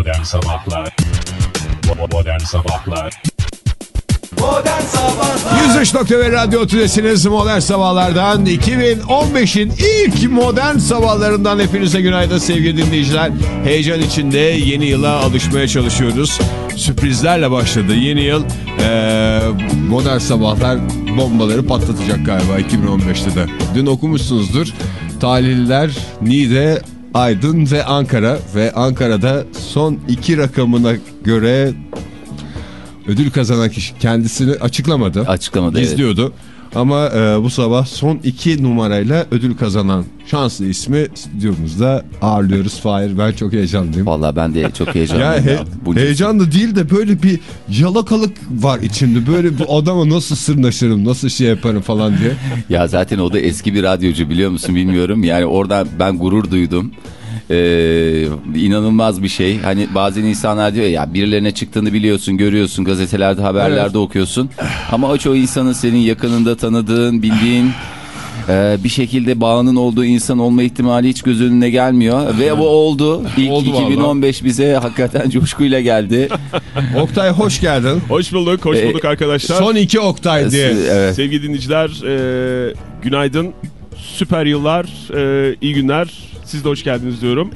Modern Sabahlar Modern Sabahlar Modern Sabahlar 103.1 Radyo Tülesi'niz Modern Sabahlar'dan 2015'in ilk Modern Sabahlarından hepinize günaydın sevgili dinleyiciler. Heyecan içinde yeni yıla alışmaya çalışıyoruz. Sürprizlerle başladı yeni yıl. Ee, Modern Sabahlar bombaları patlatacak galiba 2015'te de. Dün okumuşsunuzdur. Talihliler Niğde, Aydın ve Ankara ve Ankara'da son iki rakamına göre ödül kazanan kişi kendisini açıklamadı. Açıklamadı, evet. Ama e, bu sabah son iki numarayla ödül kazanan şanslı ismi stüdyomuzda ağırlıyoruz. Fahir ben çok heyecanlıyım. Vallahi ben de çok Ya heyecanlıyım. he, ya. Bu ne? heyecanlı değil de böyle bir yalakalık var içimde. Böyle bu adama nasıl sırnaşırım, nasıl şey yaparım falan diye. Ya zaten o da eski bir radyocu biliyor musun bilmiyorum. Yani oradan ben gurur duydum. Ee, inanılmaz bir şey. Hani bazen insanlar diyor ya birilerine çıktığını biliyorsun, görüyorsun, gazetelerde, haberlerde Evet. okuyorsun. Ama o çoğu insanın senin yakınında tanıdığın, bildiğin e, bir şekilde bağının olduğu insan olma ihtimali hiç göz önüne gelmiyor. Ve bu oldu. İlk Oldu vallahi. 2015 bize hakikaten coşkuyla geldi. Oktay hoş geldin. Hoş bulduk, hoş Ee, bulduk arkadaşlar. Son iki Oktay diye. Evet. Sevgili dinleyiciler, e, günaydın, süper yıllar, e, iyi günler. Siz de hoş geldiniz diyorum.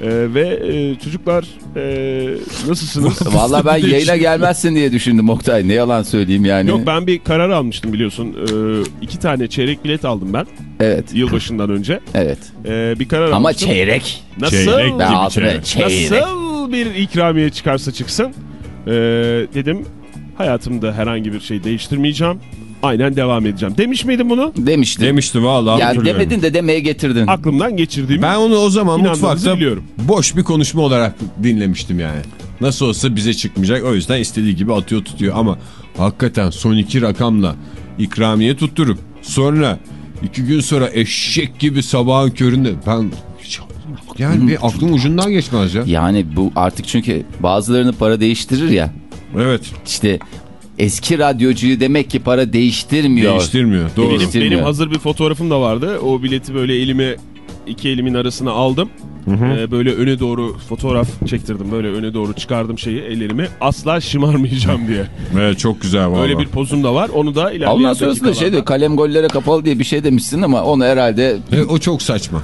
E, ve e, çocuklar e, nasılsınız? Vallahi ben yayına gelmezsin diye düşündüm Oktay. Ne yalan söyleyeyim yani. Yok ben bir karar almıştım biliyorsun. E, iki tane çeyrek bilet aldım ben Evet. yılbaşından önce. Evet. E, bir karar Ama almıştım. çeyrek. Nasıl, Çeyrek Ben gibi altına çeyrek. nasıl bir ikramiye çıkarsa çıksın e, dedim hayatımda herhangi bir şey değiştirmeyeceğim. Aynen devam edeceğim. Demiş miydim bunu? Demiştim. Demişti vallahi. hatırlıyorum. demedin de demeye getirdin. Aklımdan geçirdiğimi Ben onu o zaman mutfakta biliyorum. boş bir konuşma olarak dinlemiştim yani. Nasıl olsa bize çıkmayacak o yüzden istediği gibi atıyor tutuyor ama hakikaten son iki rakamla ikramiye tutturup sonra iki gün sonra eşek gibi sabahın köründe ben yani bir aklım ucundan geçmez ya. Yani bu artık çünkü bazılarını para değiştirir ya. Evet İşte eski radyocuyu demek ki para değiştirmiyor. değiştirmiyor doğru. Benim, Değiştirmiyor. benim hazır bir fotoğrafım da vardı. O bileti böyle elime iki elimin arasına aldım. Ee, böyle öne doğru fotoğraf çektirdim. Böyle öne doğru çıkardım şeyi ellerimi. Asla şımarmayacağım diye. Evet çok güzel valla. Öyle bir pozum da var. Onu da ilerleyen Ondan sonrasında şey diyor kalem gollere kapalı diye bir şey demişsin ama onu herhalde E, o çok saçma.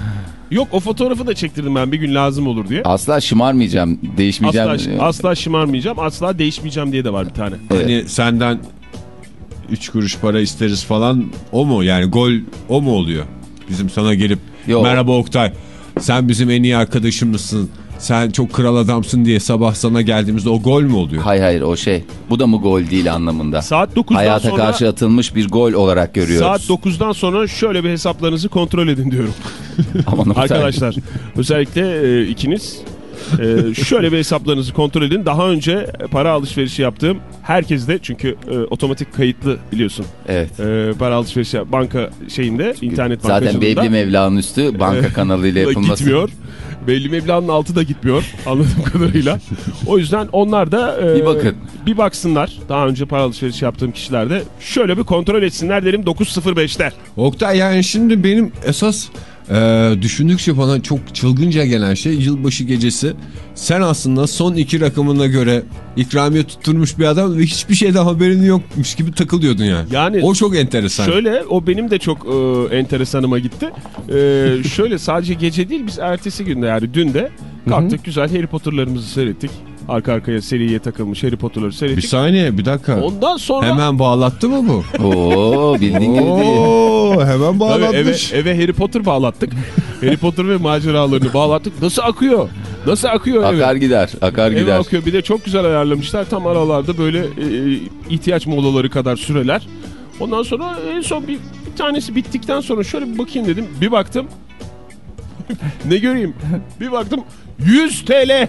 Yok o fotoğrafı da çektirdim ben bir gün lazım olur diye. asla şımarmayacağım, değişmeyeceğim. Asla, asla şımarmayacağım. Asla değişmeyeceğim diye de var bir tane. Evet. Hani senden 3 kuruş para isteriz falan o mu yani gol o mu oluyor? Bizim sana gelip Yok. merhaba Oktay sen bizim en iyi arkadaşımızsın sen çok kral adamsın diye sabah sana geldiğimizde o gol mü oluyor? Hayır hayır o şey. Bu da mı gol değil anlamında. Saat 9'dan Hayata sonra karşı atılmış bir gol olarak görüyoruz. saat 9'dan sonra şöyle bir hesaplarınızı kontrol edin diyorum. Aman. Arkadaşlar özellikle e, ikiniz e, şöyle bir hesaplarınızı kontrol edin. Daha önce para alışverişi yaptığım herkes de çünkü e, otomatik kayıtlı biliyorsun. Evet. E, para alışverişi banka şeyinde internet Zaten bankacılığında Belli Mevla'nın üstü banka kanalıyla yapılması. gitmiyor. Belli meblağın altı da gitmiyor anladığım kadarıyla. O yüzden onlar da e, Bir bakın. bir baksınlar. Daha önce para alışverişi yaptığım kişiler de şöyle bir kontrol etsinler derim 9.05'ler. Oktay yani şimdi benim esas e, düşündükçe bana çok çılgınca gelen şey yılbaşı gecesi. Sen aslında son iki rakamına göre ikramiye tutturmuş bir adam ve hiçbir şeyden haberin yokmuş gibi takılıyordun yani. Yani o çok enteresan. Şöyle o benim de çok e, enteresanıma gitti. E, şöyle sadece gece değil biz ertesi günde yani dün de kalktık güzel Harry Potter'larımızı seyrettik. Arka arkaya seriye takılmış Harry Potter'ları Bir seyrettik. saniye bir dakika. Ondan sonra Hemen bağlattı mı bu? Oo bildiğin gibi değil. Oo, hemen Tabii bağlatmış. eve, eve Harry Potter bağlattık. Harry Potter ve maceralarını bağlattık. Nasıl akıyor? Nasıl akıyor eve? Akar gider, akar Eve gider. akıyor. Bir de çok güzel ayarlamışlar. Tam aralarda böyle e, ihtiyaç molaları kadar süreler. Ondan sonra en son bir, bir tanesi bittikten sonra şöyle bir bakayım dedim. Bir baktım. ne göreyim? Bir baktım 100 TL.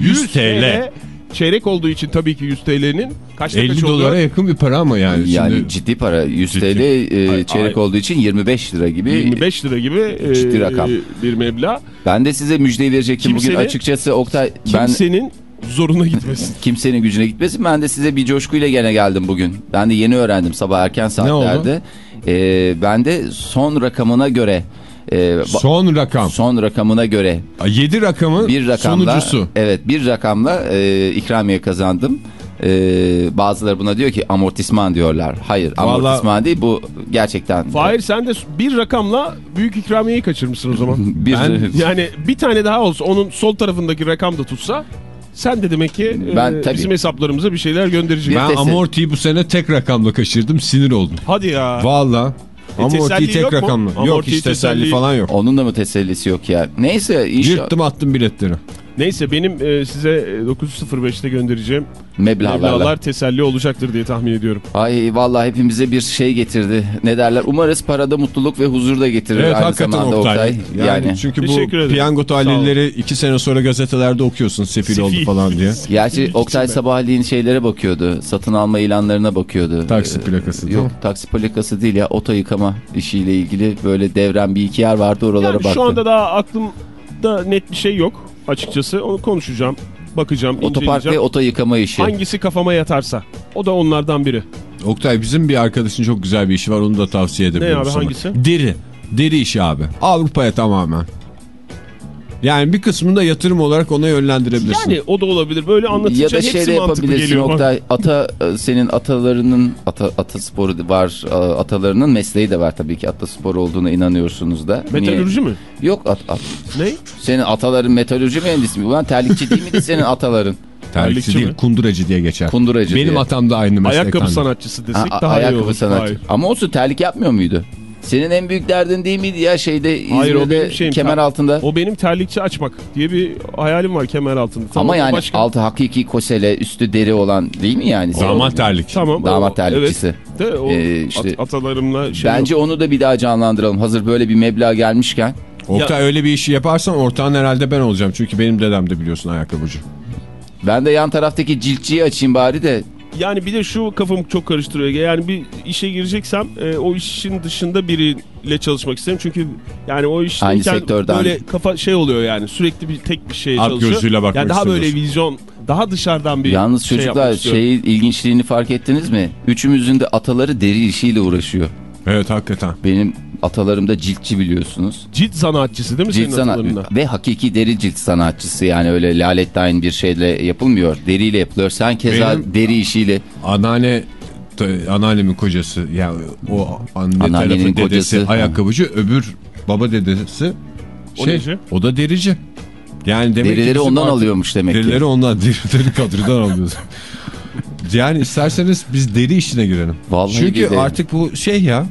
100 TL. Çeyrek olduğu için tabii ki 100 TL'nin kaçta 50 kaç dolara yakın bir para ama yani. Yani Şimdi ciddi para. 100 Ciddi. TL e, Ay, çeyrek ay. olduğu için 25 lira gibi. 25 lira gibi e, Ciddi rakam. bir meblağ. Ben de size müjdeyi verecektim bugün açıkçası Oktay. Ben Kimsenin zoruna gitmesin. kimsenin gücüne gitmesin. Ben de size bir coşkuyla gene geldim bugün. Ben de yeni öğrendim sabah erken saatlerde. Ee, ben de son rakamına göre E, Son rakam. son rakamına göre 7 rakamın bir rakamla sonucusu. evet bir rakamla e, ikramiye kazandım. E, bazıları buna diyor ki amortisman diyorlar. Hayır Vallahi- amortisman değil bu gerçekten. Fahir sen de bir rakamla büyük ikramiyeyi kaçırmışsın o zaman. bir Ben- yani bir tane daha olsa onun sol tarafındaki rakam da tutsa sen de demek ki Ben e, tabii- bizim hesaplarımıza bir şeyler göndereceksin. Ben amortiyi bu sene tek rakamla kaçırdım sinir oldum. Hadi ya. Valla. Teselli tek yok mu? rakamla. Yok hiç teselli teselli- falan yok. onun da mı tesellisi yok ya? Neyse inşallah Yırttım attım biletleri. Neyse benim e, size e, 9.05'te göndereceğim meblağlarla. meblağlar teselli olacaktır diye tahmin ediyorum. Ay vallahi hepimize bir şey getirdi. Ne derler? Umarız parada mutluluk ve huzur da getirir Evet aynı hakikaten zamanda Oktay. Oktay. Yani, Yani, çünkü bu piyango talihleri iki sene sonra gazetelerde okuyorsun sefil, oldu falan diye. Gerçi Oktay sabahleyin şeylere bakıyordu. Satın alma ilanlarına bakıyordu. Taksi Ee, plakası değil Yok mi? taksi plakası değil ya. Oto yıkama işiyle ilgili böyle devren bir iki yer vardı oralara Yani baktı. şu anda daha aklımda net bir şey yok açıkçası. Onu konuşacağım, bakacağım, Otopark ve oto yıkama işi. Hangisi kafama yatarsa. O da onlardan biri. Oktay bizim bir arkadaşın çok güzel bir işi var onu da tavsiye edebilirim abi, sana. hangisi? Deri. Deri işi abi. Avrupa'ya tamamen. Yani bir kısmını da yatırım olarak ona yönlendirebilirsin. Yani o da olabilir. Böyle anlatınca Ya da hepsi şey de mantıklı yapabilirsin geliyor. Oktay. Ata e, senin atalarının ata, ata sporu var. e, Atalarının mesleği de var tabii ki. Ata sporu olduğuna inanıyorsunuz da. Metalürji mi? Yok at, at. Ne? Senin ataların metalürji mühendisi mi? Ulan terlikçi değil miydi senin ataların? Terlikçi Terlikçi değil mi? kunduracı diye geçer. Kunduracı Benim diye. atam da aynı meslekten. Ayakkabı sanatçısı desek Ha, daha iyi ayakkabı olur. sanatçı. Hayır. Ama olsun terlik yapmıyor muydu? Senin en büyük derdin değil miydi ya şeyde Hayır, o benim şeyim. kemer altında? O benim terlikçi açmak diye bir hayalim var kemer altında. Tamam, Ama yani başka- altı hakiki kosele üstü deri olan değil mi yani? Damat terlik. Tamam. Damat o- terlikçisi. Evet. De, o Ee, işte- at- atalarımla şey Bence onu da bir daha canlandıralım. Hazır böyle bir meblağ gelmişken. Oktay öyle bir işi yaparsan ortağın herhalde ben olacağım. Çünkü benim dedem de biliyorsun ayakkabıcı. Ben de yan taraftaki ciltçiyi açayım bari de. Yani bir de şu kafamı çok karıştırıyor. Yani bir işe gireceksem e, o işin dışında biriyle çalışmak isterim. Çünkü yani o işteyken Aynı sektörden. böyle kafa şey oluyor yani sürekli bir tek bir şeye Alt çalışıyor. gözüyle bakmak yani daha böyle vizyon daha dışarıdan bir Yalnız şey çocuklar şeyi ilginçliğini fark ettiniz mi? Üçümüzün de ataları deri işiyle uğraşıyor. Evet hakikaten. Benim atalarım da ciltçi biliyorsunuz. Cilt sanatçısı değil mi Cilt senin sanat atalarında? ve hakiki deri cilt sanatçısı yani öyle lalettayn bir şeyle yapılmıyor. Deriyle yapılıyor. Sen keza Benim- deri işiyle Anneanne anneannemin kocası yani o anne tarafı dedesi kocası. ayakkabıcı öbür baba dedesi O şey neci? o da derici. Yani demek ki derileri ondan artık- alıyormuş demek ki. Derileri ondan derileri kadrodan alıyoruz. Yani isterseniz biz deri işine girelim. Vallahi Çünkü gidelim. artık bu şey ya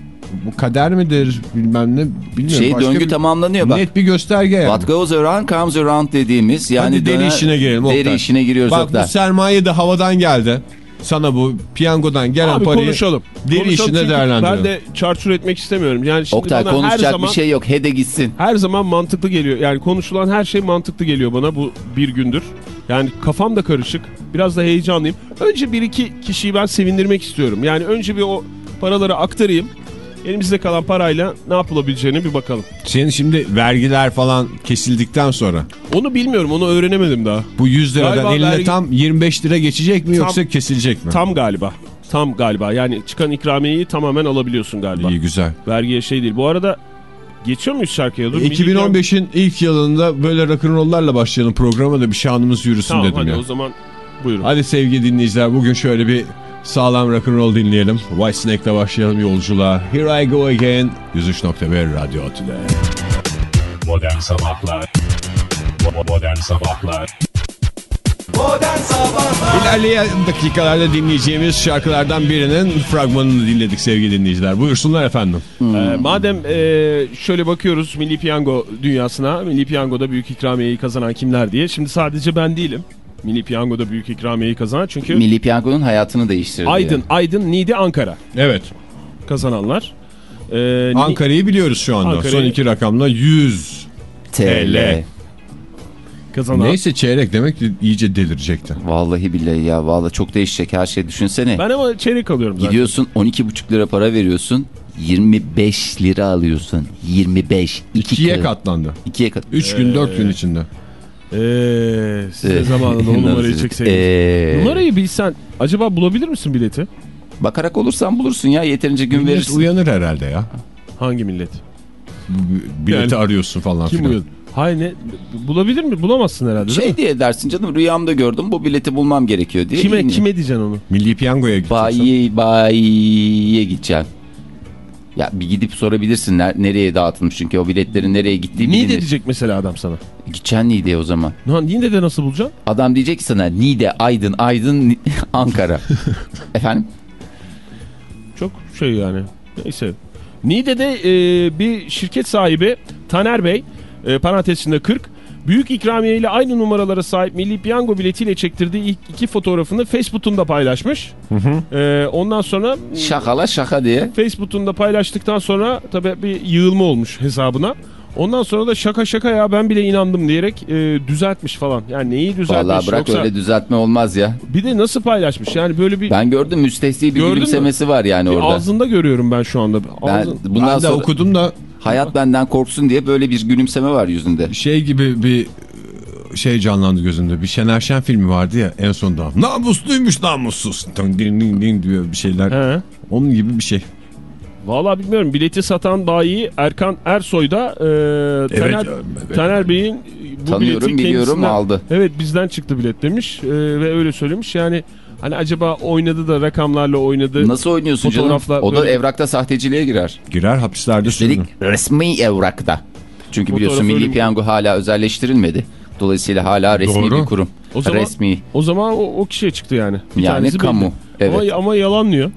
bu kader midir bilmem ne bilmiyorum. Şey Başka döngü bir- tamamlanıyor bak. Net bir gösterge yani. What goes around comes around dediğimiz yani Hadi deri işine girelim. Deri Oktay. işine giriyoruz Bak Oktay. bu sermaye de havadan geldi. Sana bu piyangodan gelen Abi parayı konuşalım. deri Konuşalım işine çünkü değerlendirelim. Ben de çarçur etmek istemiyorum. Yani şimdi Oktay bana her konuşacak zaman bir şey yok. Hede gitsin. her zaman mantıklı geliyor. Yani konuşulan her şey mantıklı geliyor bana bu bir gündür. Yani kafam da karışık. Biraz da heyecanlıyım. Önce bir iki kişiyi ben sevindirmek istiyorum. Yani önce bir o paraları aktarayım. Elimizde kalan parayla ne yapılabileceğini bir bakalım. Senin şimdi vergiler falan kesildikten sonra Onu bilmiyorum. Onu öğrenemedim daha. bu 100 liradan Galiba eline vergi- tam 25 lira geçecek mi Tam- yoksa kesilecek mi? Tam galiba. Tam galiba. Yani çıkan ikramiyeyi tamamen alabiliyorsun galiba. İyi güzel. Vergiye şey değil. Bu arada geçiyor muyuz şarkıya? Dur, 2015'in ilk yılında böyle rock'n'roll'larla başlayalım programa da bir şanımız yürüsün Tamam dedim hadi ya. o zaman buyurun. Hadi sevgili dinleyiciler bugün şöyle bir sağlam rock'n'roll dinleyelim. Whitesnake'le başlayalım yolculuğa. Here I go again. 103.1 Radyo Tüde. Modern Sabahlar Bo- Modern Sabahlar Modern Sabahlar İlerleyen dakikalarda dinleyeceğimiz şarkılardan birinin fragmanını dinledik sevgili dinleyiciler. Buyursunlar efendim. Ee, madem e, şöyle bakıyoruz Milli Piyango dünyasına, Milli Piyango'da büyük ikramiyeyi kazanan kimler diye. Şimdi sadece ben değilim. Milli Piyango'da büyük ikramiyeyi kazanan çünkü Milli Piyango'nun hayatını değiştirdi. Aydın, Aydın, Niğde, Ankara Evet. kazananlar. Ee, Ankara'yı biliyoruz şu anda. Son iki rakamla 100. TL. Kazanan. Neyse çeyrek demek ki iyice delirecekti. Vallahi billahi ya. Vallahi çok değişecek her şey. Düşünsene. Ben ama çeyrek alıyorum zaten. Gidiyorsun 12,5 lira para veriyorsun. 25 lira alıyorsun. 25. İki İkiye kere. katlandı. İkiye kat. 3 gün 4 gün içinde. Eee size Ee, zamanında o numarayı nasıl- çekseydin. Ee, Numarayı bilsen acaba bulabilir misin bileti? Bakarak olursan bulursun ya. Yeterince gün Millet verirsin. uyanır herhalde ya. Hangi millet? bu bileti Yani arıyorsun falan Kim filan. uyuyor? Hayır ne? Bulabilir mi? Bulamazsın herhalde Şey diye dersin canım rüyamda gördüm bu bileti bulmam gerekiyor diye. Kime, Yine- kime diyeceksin onu? Milli Piyango'ya gideceksin. Bayi, bayiye gideceksin. Ya bir gidip sorabilirsin ner- nereye dağıtılmış çünkü o biletlerin nereye gittiği Niye bilinir. diyecek mesela adam sana? Gideceksin Niğde'ye o zaman. Lan Niğde de nasıl bulacaksın? Adam diyecek ki sana Niğde, Aydın, Aydın, Ankara. Efendim? Çok şey yani. Neyse. Niğde'de e, bir şirket sahibi Taner Bey e, parantez içinde 40 büyük ikramiye ile aynı numaralara sahip Milli Piyango biletiyle çektirdiği ilk iki fotoğrafını Facebook'unda paylaşmış. E, ondan sonra Şakala şaka diye. Facebook'unda paylaştıktan sonra tabii bir yığılma olmuş hesabına. Ondan sonra da şaka şaka ya ben bile inandım diyerek e, düzeltmiş falan. Yani neyi düzeltmiş Vallahi bırak yoksa... öyle düzeltme olmaz ya. Bir de nasıl paylaşmış yani böyle bir, Ben gördüm müstesni bir Gördün mü? gülümsemesi var yani bir orada. ağzında görüyorum ben şu anda. Ben Ağzın- bundan Ben de sonra okudum da hayat benden korksun diye böyle bir gülümseme var yüzünde. şey gibi bir şey canlandı gözümde. Bir Şener Şen filmi vardı ya en sonunda. Namusluymuş namussuz. Ding ding ding diyor bir şeyler. He. Onun gibi bir şey. Vallahi bilmiyorum. Bileti satan bayi Erkan Ersoy da e, Taner, evet. Taner Bey'in bu Tanıyorum, bileti biliyorum, kendisinden- aldı. Evet bizden çıktı bilet demiş e, ve öyle söylemiş. Yani hani acaba oynadı da rakamlarla oynadı. Nasıl oynuyorsun canım? Fotoğraflar O da böyle- evrakta sahteciliğe girer. Girer hapislerde Üstelik resmi evrakta. Çünkü biliyorsun Fotoğrafı Milli Piyango hala özelleştirilmedi. Dolayısıyla hala resmi Doğru. bir kurum. O zaman- resmi. O zaman o, o kişiye çıktı yani. Bir Yani tanesi kamu, belli. evet. Ama, ama yalanlıyor.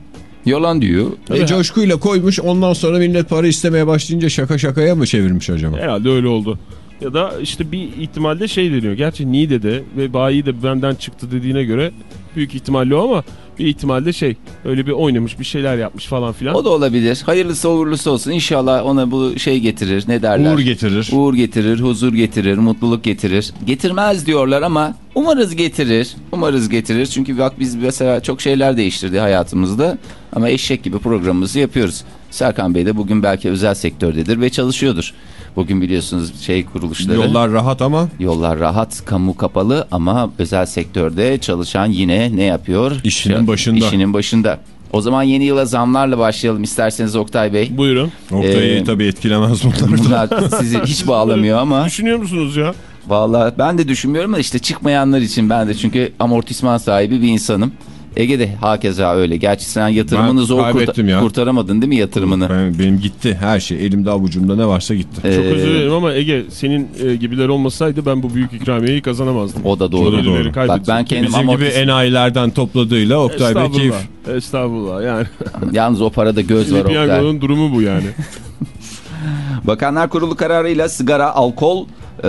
Yalan diyor. E, coşkuyla koymuş ondan sonra millet para istemeye başlayınca şaka şakaya mı çevirmiş acaba? Herhalde öyle oldu. Ya da işte bir ihtimalle şey deniyor. Gerçi Niğde'de ve bayi de benden çıktı dediğine göre büyük ihtimalle o ama bir ihtimalle şey öyle bir oynamış bir şeyler yapmış falan filan. O da olabilir. Hayırlısı uğurlusu olsun. İnşallah ona bu şey getirir. Ne derler? Uğur getirir. Uğur getirir, huzur getirir, mutluluk getirir. Getirmez diyorlar ama umarız getirir. Umarız getirir. Çünkü bak biz mesela çok şeyler değiştirdi hayatımızda. Ama eşek gibi programımızı yapıyoruz. Serkan Bey de bugün belki özel sektördedir ve çalışıyordur. Bugün biliyorsunuz şey kuruluşları. Yollar rahat ama Yollar rahat, kamu kapalı ama özel sektörde çalışan yine ne yapıyor? İşinin başında. İşinin başında. O zaman yeni yıla zamlarla başlayalım isterseniz Oktay Bey. Buyurun. Oktay'ı Ee, tabii etkilemez bunlar. Bunlar sizi hiç bağlamıyor ama Düşünüyor musunuz ya? vallahi ben de düşünmüyorum da işte çıkmayanlar için ben de çünkü amortisman sahibi bir insanım. Ege'de hakeza öyle. Gerçi sen yatırımını Ben zor kurta- ya. kurtaramadın değil mi yatırımını? Ben- benim gitti her şey. Elimde avucumda ne varsa gitti. Çok Ee, özür dilerim ama Ege senin e, gibiler olmasaydı ben bu büyük ikramiyeyi kazanamazdım. O da doğru. Çok dilerim, doğru. Bak ben kendim Bizim gibi amortis... enayilerden topladığıyla Oktay Bey keyif. Estağfurullah. Estağfurullah yani. Yalnız o parada göz var Milli Oktay. Durumu bu yani. Bakanlar Kurulu kararıyla sigara, alkol e,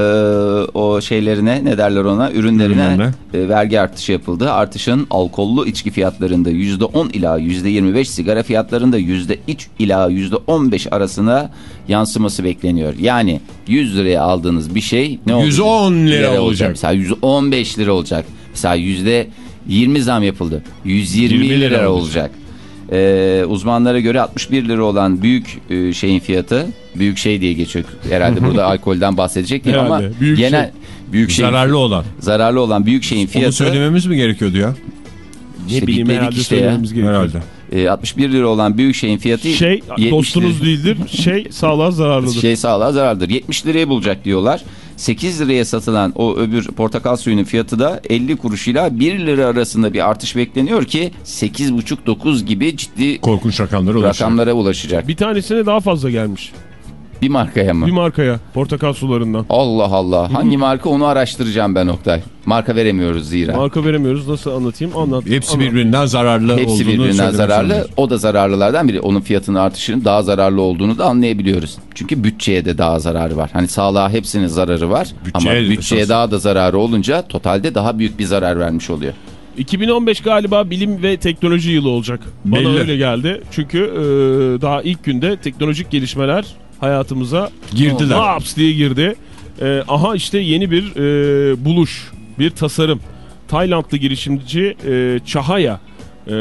o şeylerine ne derler ona ürünlerine e, vergi artışı yapıldı. Artışın alkollü içki fiyatlarında %10 ila %25 sigara fiyatlarında %3 ila %15 arasında yansıması bekleniyor. Yani 100 liraya aldığınız bir şey ne olacak? 110 lira olacak. Mesela 115 lira olacak. Mesela %20 zam yapıldı. 120 20 lira, lira olacak. Ee, uzmanlara göre 61 lira olan büyük e, şeyin fiyatı büyük şey diye geçiyor herhalde burada alkolden bahsedecek değil ama büyük genel şey. büyük şeyin Zararlı olan. zararlı olan büyük şeyin Onu fiyatı söylememiz mi gerekiyordu ya? işte ne bileyim herhalde işte ya. söylememiz gerekiyor. Herhalde. Ee, 61 lira olan büyük şeyin fiyatı Şey 70 dostunuz lira. değildir. Şey sağlığa zararlıdır. şey sağlığa zarardır. 70 liraya bulacak diyorlar. 8 liraya satılan o öbür portakal suyunun fiyatı da 50 kuruş ile 1 lira arasında bir artış bekleniyor ki 8,5-9 gibi ciddi Korkunç rakamlara ulaşıyor. rakamlara ulaşacak. Bir tanesine daha fazla gelmiş. Bir markaya mı? Bir markaya portakal sularından. Allah Allah. Hangi marka onu araştıracağım ben Oktay. Marka veremiyoruz zira. Marka veremiyoruz. Nasıl anlatayım? Anlat. Hepsi Anlat. birbirinden zararlı Hepsi olduğunu birbirinden zararlı. zorundayız. O da zararlılardan biri. Onun fiyatının artışının daha zararlı olduğunu da anlayabiliyoruz. Çünkü bütçeye de daha zararı var. Hani sağlığa hepsinin zararı var. Bütçeye ama bütçeye esas. daha da zararı olunca totalde daha büyük bir zarar vermiş oluyor. 2015 galiba bilim ve teknoloji yılı olacak. Bana Belli. öyle geldi. Çünkü e, daha ilk günde teknolojik gelişmeler hayatımıza Girdiler. laps diye girdi. E, aha işte yeni bir e, buluş, bir tasarım. Taylandlı girişimci e, Çahaya e,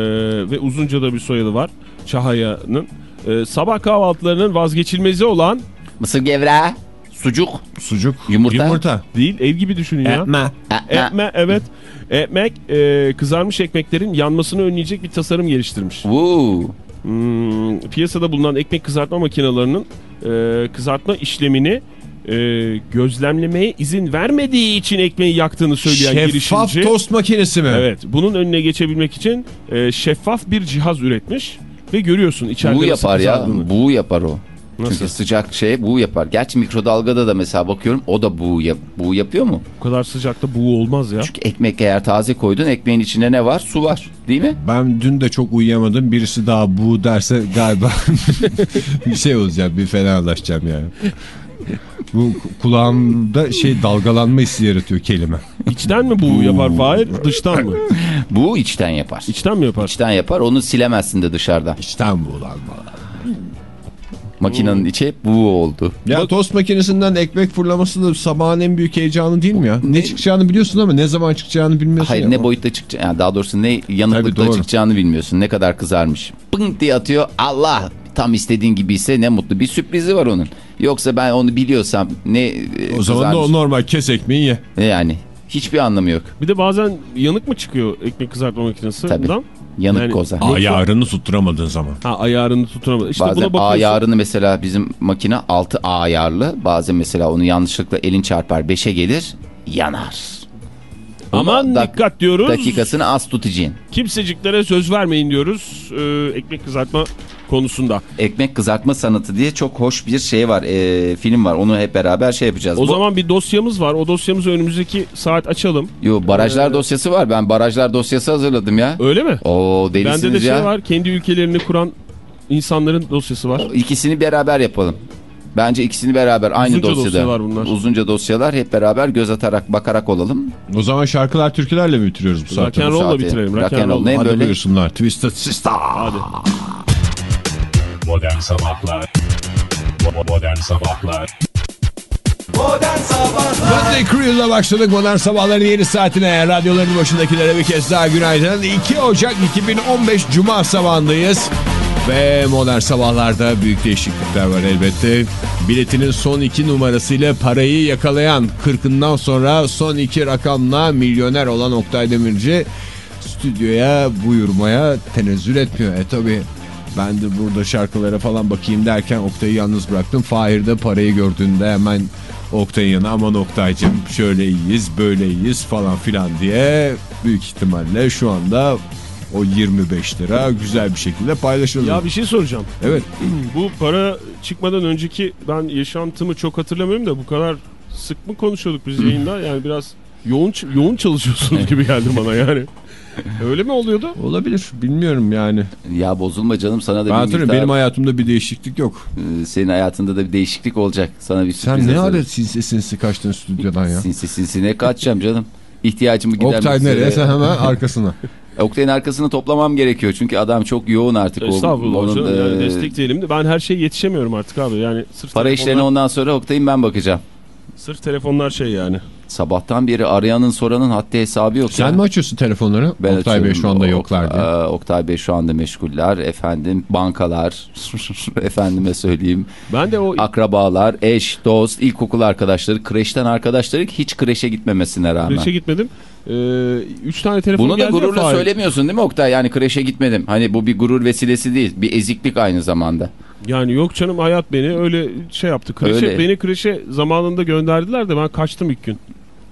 ve uzunca da bir soyadı var. Çahaya'nın e, sabah kahvaltılarının vazgeçilmezi olan Mısır gevreği, sucuk, Sucuk, Yumurta. yumurta. değil ev gibi düşünün ya. Etme. Ekme evet. Ekmek e, kızarmış ekmeklerin yanmasını önleyecek bir tasarım geliştirmiş. Vuu. Hmm, piyasada bulunan ekmek kızartma makinelerinin e, kızartma işlemini e, gözlemlemeye izin vermediği için ekmeği yaktığını söyleyen Şeffaf girişimci. tost makinesi mi? Evet, bunun önüne geçebilmek için e, şeffaf bir cihaz üretmiş ve görüyorsun içeride nasıl yapar ya. Buğu yapar o. Nasıl? Çünkü sıcak şey buğu yapar. Gerçi mikrodalgada da mesela bakıyorum o da buğu, yap buğu yapıyor mu? Bu kadar sıcakta buğu olmaz ya. Çünkü ekmek eğer taze koydun ekmeğin içinde ne var? Su var. Değil mi? Ben dün de çok uyuyamadım. Birisi daha bu derse galiba bir şey olacak. Bir fenalaşacağım yani. Bu kulağımda şey dalgalanma hissi yaratıyor kelime. İçten mi buğu yapar Fahir, dıştan mı? Buğu içten yapar. İçten mi yapar? İçten yapar onu silemezsin de dışarıda. İstanbul'dan Makinenin içi hep buğu oldu. Ya tost makinesinden ekmek fırlaması da sabahın en büyük heyecanı değil mi ya? Ne çıkacağını biliyorsun ama ne zaman çıkacağını bilmiyorsun Hayır ya. ne boyutta çıkacak yani daha doğrusu ne yanıklıkta çıkacağını bilmiyorsun. Ne kadar kızarmış. Pınk diye atıyor. Allah tam istediğin gibi ise ne mutlu. Bir sürprizi var onun. Yoksa ben onu biliyorsam ne e, O zaman da o normal kes ekmeği ye. yani hiçbir anlamı yok. Bir de bazen yanık mı çıkıyor ekmek kızartma makinesi? Yanık Yani- koza. Ayarını tutturamadığın zaman. Ha ayarını tutturamadı. İşte Bazen buna bakıyorsun. ayarını mesela bizim makine 6 A ayarlı. Bazen mesela onu yanlışlıkla elin çarpar 5'e gelir yanar. Aman dak- dikkat diyoruz. Dakikasını az tutacaksın. Kimseciklere söz vermeyin diyoruz e, ekmek kızartma konusunda. Ekmek kızartma sanatı diye çok hoş bir şey var. e, film var. Onu hep beraber şey yapacağız. O Bu- zaman bir dosyamız var. O dosyamızı önümüzdeki saat açalım. Yo barajlar dosyası var. Ben barajlar dosyası hazırladım ya. Öyle mi? Oo delisiniz Bende de ya. şey var. Kendi ülkelerini kuran insanların dosyası var. İkisini beraber yapalım. Bence ikisini beraber aynı Uzunca dosyada. dosyalar bunlar. Uzunca dosyalar hep beraber göz atarak bakarak olalım. O zaman şarkılar türkülerle mi bitiriyoruz bu saati. bitirelim. Rock Rock and and roll roll. ne Hadi böyle? buyursunlar. Twisted Sister. Hadi. Modern Sabahlar Modern Sabahlar Modern Sabahlar Monday Crew'la başladık. Modern Sabahların yeni saatine. Radyoların başındakilere bir kez daha günaydın. 2 Ocak 2015 Cuma sabahındayız. Ve Modern Sabahlar'da büyük değişiklikler var elbette. Biletinin son iki numarasıyla parayı yakalayan 40'ından sonra son iki rakamla milyoner olan Oktay Demirci stüdyoya buyurmaya tenezzül etmiyor. E tabi ben de burada şarkılara falan bakayım derken Oktay'ı yalnız bıraktım. Fahir de parayı gördüğünde hemen Oktay'ın yanına aman Oktay'cım şöyle iyiyiz böyle iyiyiz falan filan diye büyük ihtimalle şu anda o 25 lira güzel bir şekilde paylaşıldı. Ya bir şey soracağım. Evet. Bu para çıkmadan önceki ben yaşantımı çok hatırlamıyorum da bu kadar sık mı konuşuyorduk biz yayında? Yani biraz yoğun yoğun çalışıyorsunuz gibi geldi bana yani. Öyle mi oluyordu? Olabilir bilmiyorum yani. Ya bozulma canım sana da Ben bir miktar, benim hayatımda bir değişiklik yok. e, senin hayatında da bir değişiklik olacak. Sana bir Sen ne adet sinsi sinsi kaçtın stüdyodan ya. Sinsi sinsi ne kaçacağım canım. İhtiyacımı gidermek Oktay üzere. nereye sen hemen arkasına. Oktay'ın arkasını toplamam gerekiyor. Çünkü adam çok yoğun artık. Estağfurullah onun, canım. Yani e, destekleyelim de ben her şeye yetişemiyorum artık abi. Yani sırf Para telefonlar- işlerine ondan sonra Oktay'ın ben bakacağım. Sırf telefonlar şey yani. Sabahtan beri arayanın soranın haddi hesabı yok. Sen ya. mi açıyorsun telefonları? Ben Oktay Bey şu anda Ok- yoklar diye. Oktay Bey şu anda meşguller. Efendim bankalar, efendime söyleyeyim Ben de o akrabalar, eş, dost, ilkokul arkadaşları, kreşten arkadaşları hiç kreşe gitmemesine rağmen. kreşe gitmedim. Ee, üç tane telefon Bunu da ya gururla söylemiyorsun değil mi Oktay? Yani kreşe gitmedim. Hani bu bir gurur vesilesi değil. Bir eziklik aynı zamanda. Yani yok canım hayat beni öyle şey yaptı. Kreşe, Öyle. Beni kreşe zamanında gönderdiler de ben kaçtım ilk gün.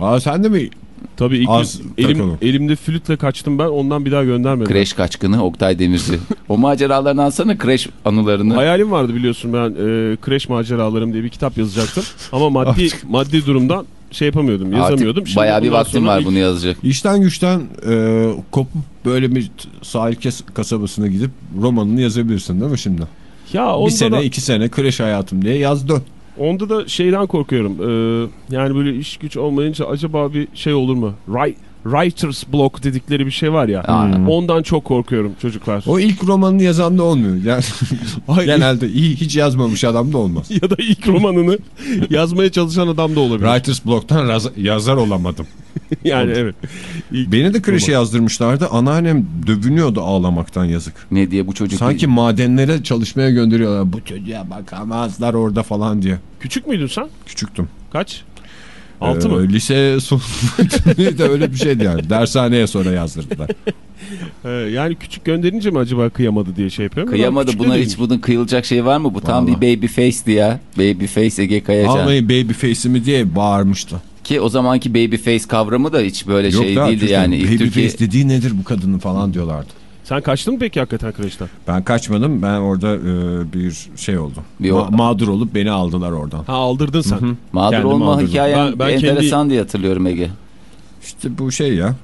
Aa sen de mi? Tabii ilk Az gün elim, elimde flütle kaçtım ben ondan bir daha göndermedim. Kreş kaçkını Oktay Demirci. o maceralarını alsana kreş anılarını. Hayalim vardı biliyorsun ben e, kreş maceralarım diye bir kitap yazacaktım. Ama maddi maddi durumdan şey yapamıyordum yazamıyordum. Artık bayağı bir vaktim var ilk- bunu yazacak. İşten güçten e, kopup böyle bir sahil kes- kasabasına gidip romanını yazabilirsin değil mi şimdi? Ya onda bir sene da, iki sene kreş hayatım diye yaz dön. onda da şeyden korkuyorum. Ee, yani böyle iş güç olmayınca acaba bir şey olur mu? Write, writer's block dedikleri bir şey var ya. Aynen. Ondan çok korkuyorum çocuklar. O ilk romanını yazan da olmuyor. Yani genelde iyi hiç yazmamış adam da olmaz. ya da ilk romanını yazmaya çalışan adam da olabilir. Writer's Block'tan yazar olamadım. Yani evet. İlk Beni de kreşe yazdırmışlardı. Anneannem dövünüyordu ağlamaktan yazık. Ne diye bu çocuk Sanki madenlere çalışmaya gönderiyorlar. Bu çocuğa bakamazlar orada falan diye. Küçük müydün sen? Küçüktüm. Kaç? Altı Ee, mı? Lise sonu de öyle bir şeydi yani. Dershaneye sonra yazdırdılar. Ee, yani küçük gönderince mi acaba kıyamadı diye şey yapıyorum. Kıyamadı buna hiç bunun kıyılacak şey var mı? Bu tam Vallahi. bir baby face'di ya. Baby face Ege Kayacan. Almayın baby face'imi diye bağırmıştı. Ki o zamanki baby face kavramı da hiç böyle Yok şey da değildi yani. İlk Baby Türkiye... face dediği nedir bu kadının falan diyorlardı. Sen kaçtın mı peki hakikaten kreşten? Ben kaçmadım. Ben orada e, bir şey oldum. Bir Ma- mağdur olup beni aldılar oradan. Ha aldırdın sen. Mağdur Kendim olma mağdurdum. hikayen Ben- ben kendi- enteresan diye hatırlıyorum Ege. İşte bu şey ya.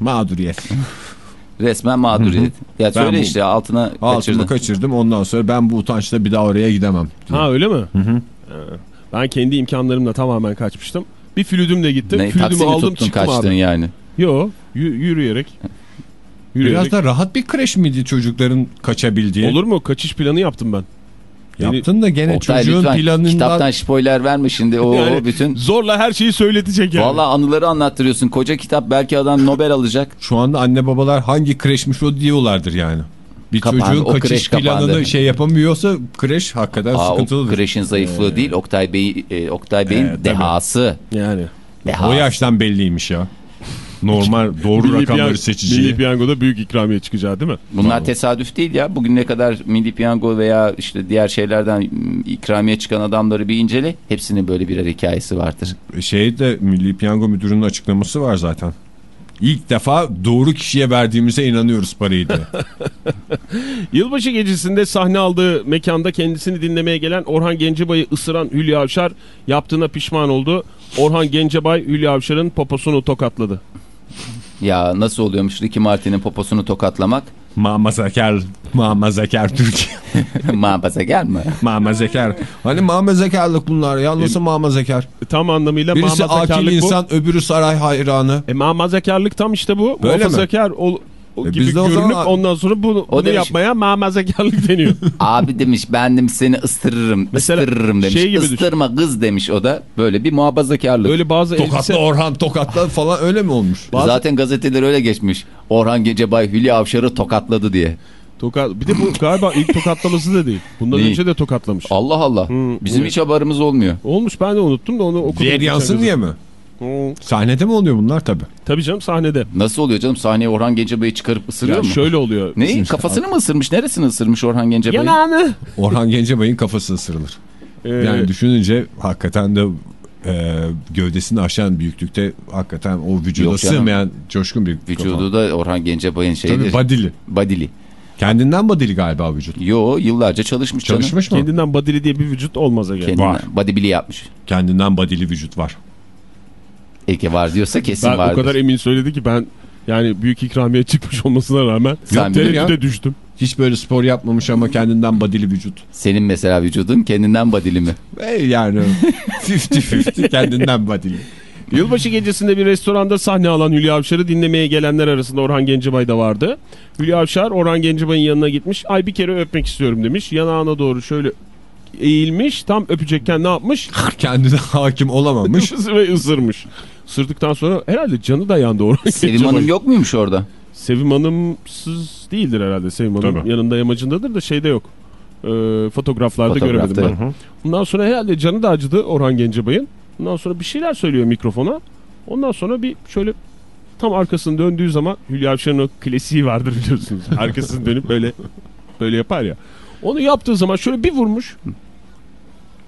Mağduriyet. Resmen mağduriyet. Ya söyle bu- işte altına Altımı kaçırdın. kaçırdım. Ondan sonra ben bu utançla bir daha oraya gidemem. Ha öyle mi? Ee, Ben kendi imkanlarımla tamamen kaçmıştım. Bir flüdümle gittim. Ne, Flüdümü taksi mi aldım tuttun çıktım kaçtın abi. yani? Yo yü- yürüyerek. Yürüyerek. Biraz da rahat bir kreş miydi çocukların kaçabildiği? Olur mu? Kaçış planı yaptım ben. Yaptın da gene Oktay çocuğun lütfen planından... kitaptan spoiler verme şimdi. O, Yani o bütün... Zorla her şeyi söyletecek yani. Valla anıları anlattırıyorsun. Koca kitap belki adam Nobel alacak. Şu anda anne babalar hangi kreşmiş o diyorlardır yani. Bir Kapandı, çocuğun o kaçış kreş planını kapandı. şey yapamıyorsa kreş hakikaten Aa, o sıkıntılıdır. kreşin zayıflığı değil. Oktay Bey e, Oktay Bey'in Ee, dehası. Yani. Deha. O yaştan belliymiş ya. Normal doğru Milli rakamları piyan- seçeceği. Milli piyangoda büyük ikramiye çıkacağı değil mi? Bunlar tesadüf değil ya. Bugün ne kadar milli piyango veya işte diğer şeylerden ikramiye çıkan adamları bir incele. Hepsinin böyle birer hikayesi vardır. Şey de Milli Piyango Müdürü'nün açıklaması var zaten. İlk defa doğru kişiye verdiğimize inanıyoruz parayı diye. Yılbaşı gecesinde sahne aldığı mekanda kendisini dinlemeye gelen Orhan Gencebay'ı ısıran Hülya Avşar yaptığına pişman oldu. Orhan Gencebay Hülya Avşar'ın poposunu tokatladı. Ya nasıl oluyormuş Ricky Martin'in poposunu tokatlamak? Mama Zeker, Mama Zeker Türkiye. Mağaza gelme. Mama Zeker. Hani Mama Zekerlik bunlar ya nasıl Mama Zeker? Tam anlamıyla Birisi akil mamazakarlık bu. insan öbürü saray hayranı. E mamazakarlık tam işte bu. Böyle mi? O E gibi biz de o görünüp zaman- ondan sonra bunu, bunu demiş- yapmaya mamazakarlık deniyor. Abi demiş ben demiş seni ıstırırım. Mesela ıstırırım demiş. şey gibi düşün. Istırma kız demiş o da. Böyle bir muhafazakarlık. Öyle bazı Tokatla elbise... Orhan tokatla falan öyle mi olmuş? bazı- Zaten gazeteler öyle geçmiş. Orhan Gecebay Hülya Avşar'ı tokatladı diye. Tokat... Bir de bu galiba ilk tokatlaması da değil. Bundan Değil. önce de tokatlamış. Allah Allah. Hmm, Bizim bu- hiç haberimiz olmuyor. Olmuş ben de unuttum da onu okudum. Diğer yansın diye mi? Sahnede mi oluyor bunlar tabii? Tabii canım sahnede. Nasıl oluyor canım? Sahneye Orhan Gencebay'ı çıkarıp ısırıyor Ya mu? şöyle oluyor. Neyi? Kafasını mı ısırmış? Neresini ısırmış Orhan Gencebay'ı? Yanağını. Orhan Gencebay'ın kafası ısırılır. Ee, Yani düşününce hakikaten de e, gövdesini aşan büyüklükte hakikaten o vücuda Yok canım. sığmayan coşkun bir Vücudu da Orhan Gencebay'ın kafa. şeyidir. Tabii badili. Badili. Kendinden badili galiba vücut. Yo yıllarca çalışmış canım. Çalışmış mı? kendinden badili diye bir vücut olmaz Ege. Kendinden. Var. Bodybuilding yapmış. Kendinden badili vücut var. Ege var diyorsa kesin Ben vardır. o kadar emin söyledi ki ben yani büyük ikramiye çıkmış olmasına rağmen ya. düştüm. Hiç böyle spor yapmamış ama kendinden badili vücut. Senin mesela vücudun kendinden badili mi? E yani 50-50 kendinden badili. Yılbaşı gecesinde bir restoranda sahne alan Hülya Avşar'ı dinlemeye gelenler arasında Orhan Gencebay da vardı. Hülya Avşar Orhan Gencebay'ın yanına gitmiş. Ay bir kere öpmek istiyorum demiş. Yanağına doğru şöyle eğilmiş. Tam öpecekken ne yapmış? Kendine hakim olamamış. ve ısırmış. Isırdıktan sonra herhalde canı da yandı Orhan Sevim. Hanım yok muymuş orada? Sevim Hanımsız değildir herhalde. Sevim Hanım Tabii. yanında yamacındadır da şeyde yok. Ee, fotoğraflarda Fotoğrafta göremedim ben. yok. Ondan sonra herhalde canı da acıdı Orhan Gencebay'ın. Ondan sonra bir şeyler söylüyor mikrofona. Ondan sonra bir şöyle tam arkasını döndüğü zaman Hülya Avşar'ın o klasiği vardır biliyorsunuz. Arkasını dönüp böyle böyle yapar ya. Onu yaptığı zaman şöyle bir vurmuş.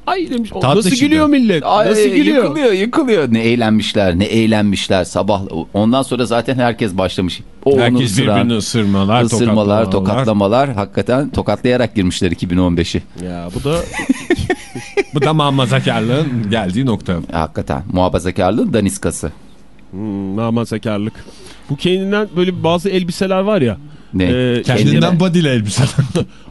Ay demiş. "O Tatlı Nasıl çıktı. gülüyor millet? Ay, Nasıl gülüyor? Yıkılıyor yıkılıyor. Ne eğlenmişler ne eğlenmişler sabah. Ondan sonra zaten herkes başlamış. O Herkes ısıran, birbirini ısırmalar, ısırmalar, tokatlamalar. tokatlamalar. Hakikaten tokatlayarak girmişler 2015'i. Ya bu da Bu da mamazakarlığın geldiği nokta. Hakikaten muhafazakarlığın daniskası. hmm, namazekarlık. Bu kendinden böyle bazı elbiseler var ya. Ne? e, Kendinden kendine- badili elbise.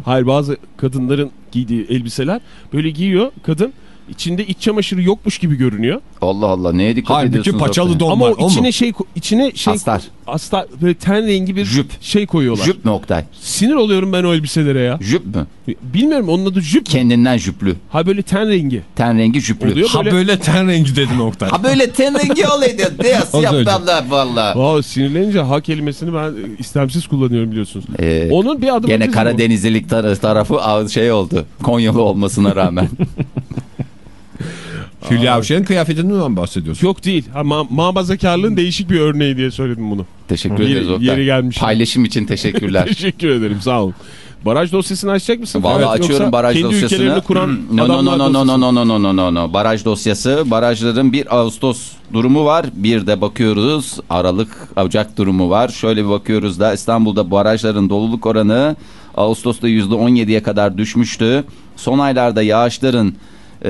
Hayır bazı kadınların giydiği elbiseler. Böyle giyiyor kadın içinde iç çamaşırı yokmuş gibi görünüyor. Allah Allah neye dikkat Halbuki ediyorsunuz? paçalı Oktay? don Ama var. o o içine mu? şey içine şey Astar. astar böyle ten rengi bir Jüp. şey koyuyorlar. Jüp mü Oktay? Sinir oluyorum ben o elbiselere ya. Jüp mü? Bilmiyorum onun adı jüp. Kendinden jüplü. Ha böyle ten rengi. Ten rengi jüplü. Oluyor. Ha böyle- böyle ten rengi dedin Oktay. Ha böyle ten rengi olaydı. Önce. yaptılar valla. Aa, sinirlenince ha kelimesini ben istemsiz kullanıyorum biliyorsunuz. Ee, Onun bir adı Gene Karadenizlilik tar- tarafı şey oldu. Konyalı olmasına rağmen. Hülya Avşar'ın kıyafetinden mi bahsediyorsun? Yok değil. Ha, ma muhafazakarlığın değişik bir örneği diye söyledim bunu. Teşekkür Yeri- ederiz Oktay. yeri gelmiş. Paylaşım için teşekkürler. Teşekkür ederim sağ olun. Baraj dosyasını açacak mısın? Vallahi Evet, açıyorum baraj kendi dosyasını. ülkelerini kuran no, no, no, no, no, no, no, no, no, no, no. Baraj dosyası. Barajların 1 Ağustos durumu var. Bir de bakıyoruz Aralık, Ocak durumu var. Şöyle bir bakıyoruz da İstanbul'da barajların doluluk oranı Ağustos'ta %17'ye kadar düşmüştü. Son aylarda yağışların e,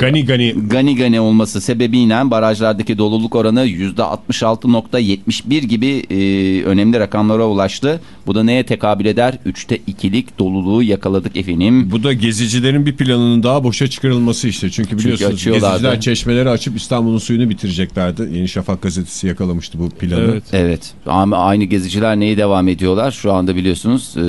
Gani gani. gani gani olması sebebiyle barajlardaki doluluk oranı %66.71 gibi e, önemli rakamlara ulaştı. Bu da neye tekabül eder? 3'te 2'lik doluluğu yakaladık efendim. Bu da gezicilerin bir planının daha boşa çıkarılması işte. Çünkü biliyorsunuz açıyorlardı. geziciler çeşmeleri açıp İstanbul'un suyunu bitireceklerdi. Yeni Şafak gazetesi yakalamıştı bu planı. Evet. Evet ama aynı geziciler neye devam ediyorlar? Şu anda biliyorsunuz e,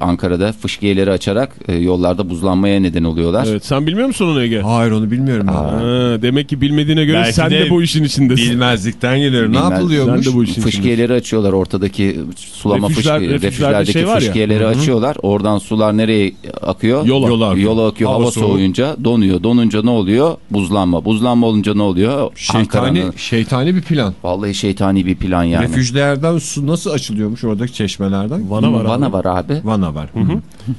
Ankara'da fışkiyeleri açarak e, yollarda buzlanmaya neden oluyorlar. Evet sen bilmiyor musun onu Ege? Hayır onu bilmiyorum ben. Ha, demek ki bilmediğine göre Belki sen de, de bu işin içindesin. Bilmezlikten geliyorum. Ne Bilmez- yapılıyormuş? Sen de bu işin Fışkiyeleri açıyorlar ortadaki sulama Refüjler- fışkiye, refüjlerde refüjlerdeki şey var ya. fışkiyeleri açıyorlar. Oradan sular nereye akıyor? Yola. Yola akıyor. Yola akıyor. Hava, Hava soğuyunca donuyor. Donunca ne oluyor? Buzlanma. Buzlanma olunca ne oluyor? Şeytani, şeytani bir plan. Vallahi şeytani bir plan yani. Refüjlerden su nasıl açılıyormuş oradaki çeşmelerden? Vana var. Vana abi. var abi. Vana var.